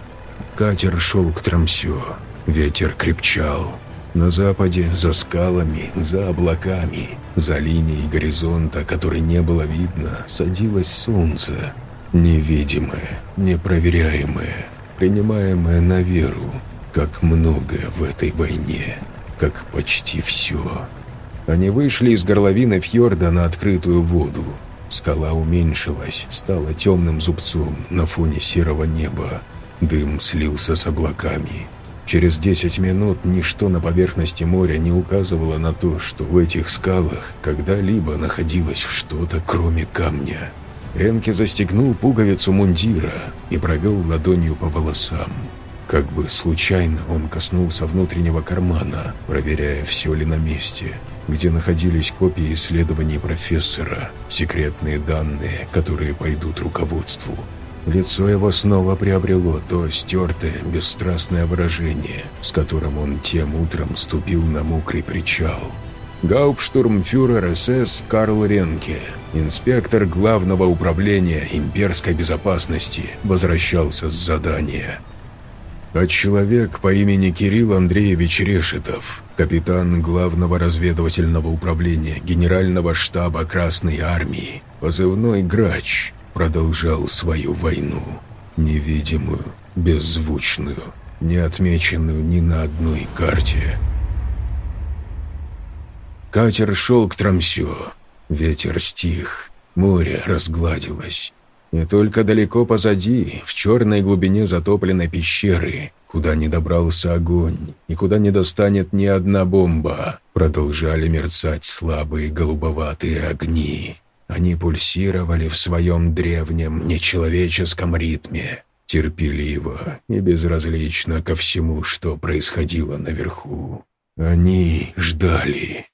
S1: Катер шел к Трамсё, ветер крепчал. На западе, за скалами, за облаками, за линией горизонта, которой не было видно, садилось солнце. Невидимое, непроверяемое, принимаемое на веру, как многое в этой войне, как почти все. Они вышли из горловины фьорда на открытую воду. Скала уменьшилась, стала темным зубцом на фоне серого неба. Дым слился с облаками. Через 10 минут ничто на поверхности моря не указывало на то, что в этих скалах когда-либо находилось что-то кроме камня. Ренке застегнул пуговицу мундира и провел ладонью по волосам. Как бы случайно он коснулся внутреннего кармана, проверяя, все ли на месте, где находились копии исследований профессора, секретные данные, которые пойдут руководству. Лицо его снова приобрело то стертое, бесстрастное выражение, с которым он тем утром ступил на мокрый причал. Гауптштурмфюрер СС Карл Ренке, инспектор Главного управления имперской безопасности, возвращался с задания. А человек по имени Кирилл Андреевич Решетов, капитан Главного разведывательного управления Генерального штаба Красной Армии, позывной «Грач», продолжал свою войну. Невидимую, беззвучную, не отмеченную ни на одной карте – Катер шел к Трамсё. Ветер стих, море разгладилось. И только далеко позади, в черной глубине затопленной пещеры, куда не добрался огонь и куда не достанет ни одна бомба, продолжали мерцать слабые голубоватые огни. Они пульсировали в своем древнем нечеловеческом ритме, терпеливо и безразлично ко всему, что происходило наверху. Они ждали.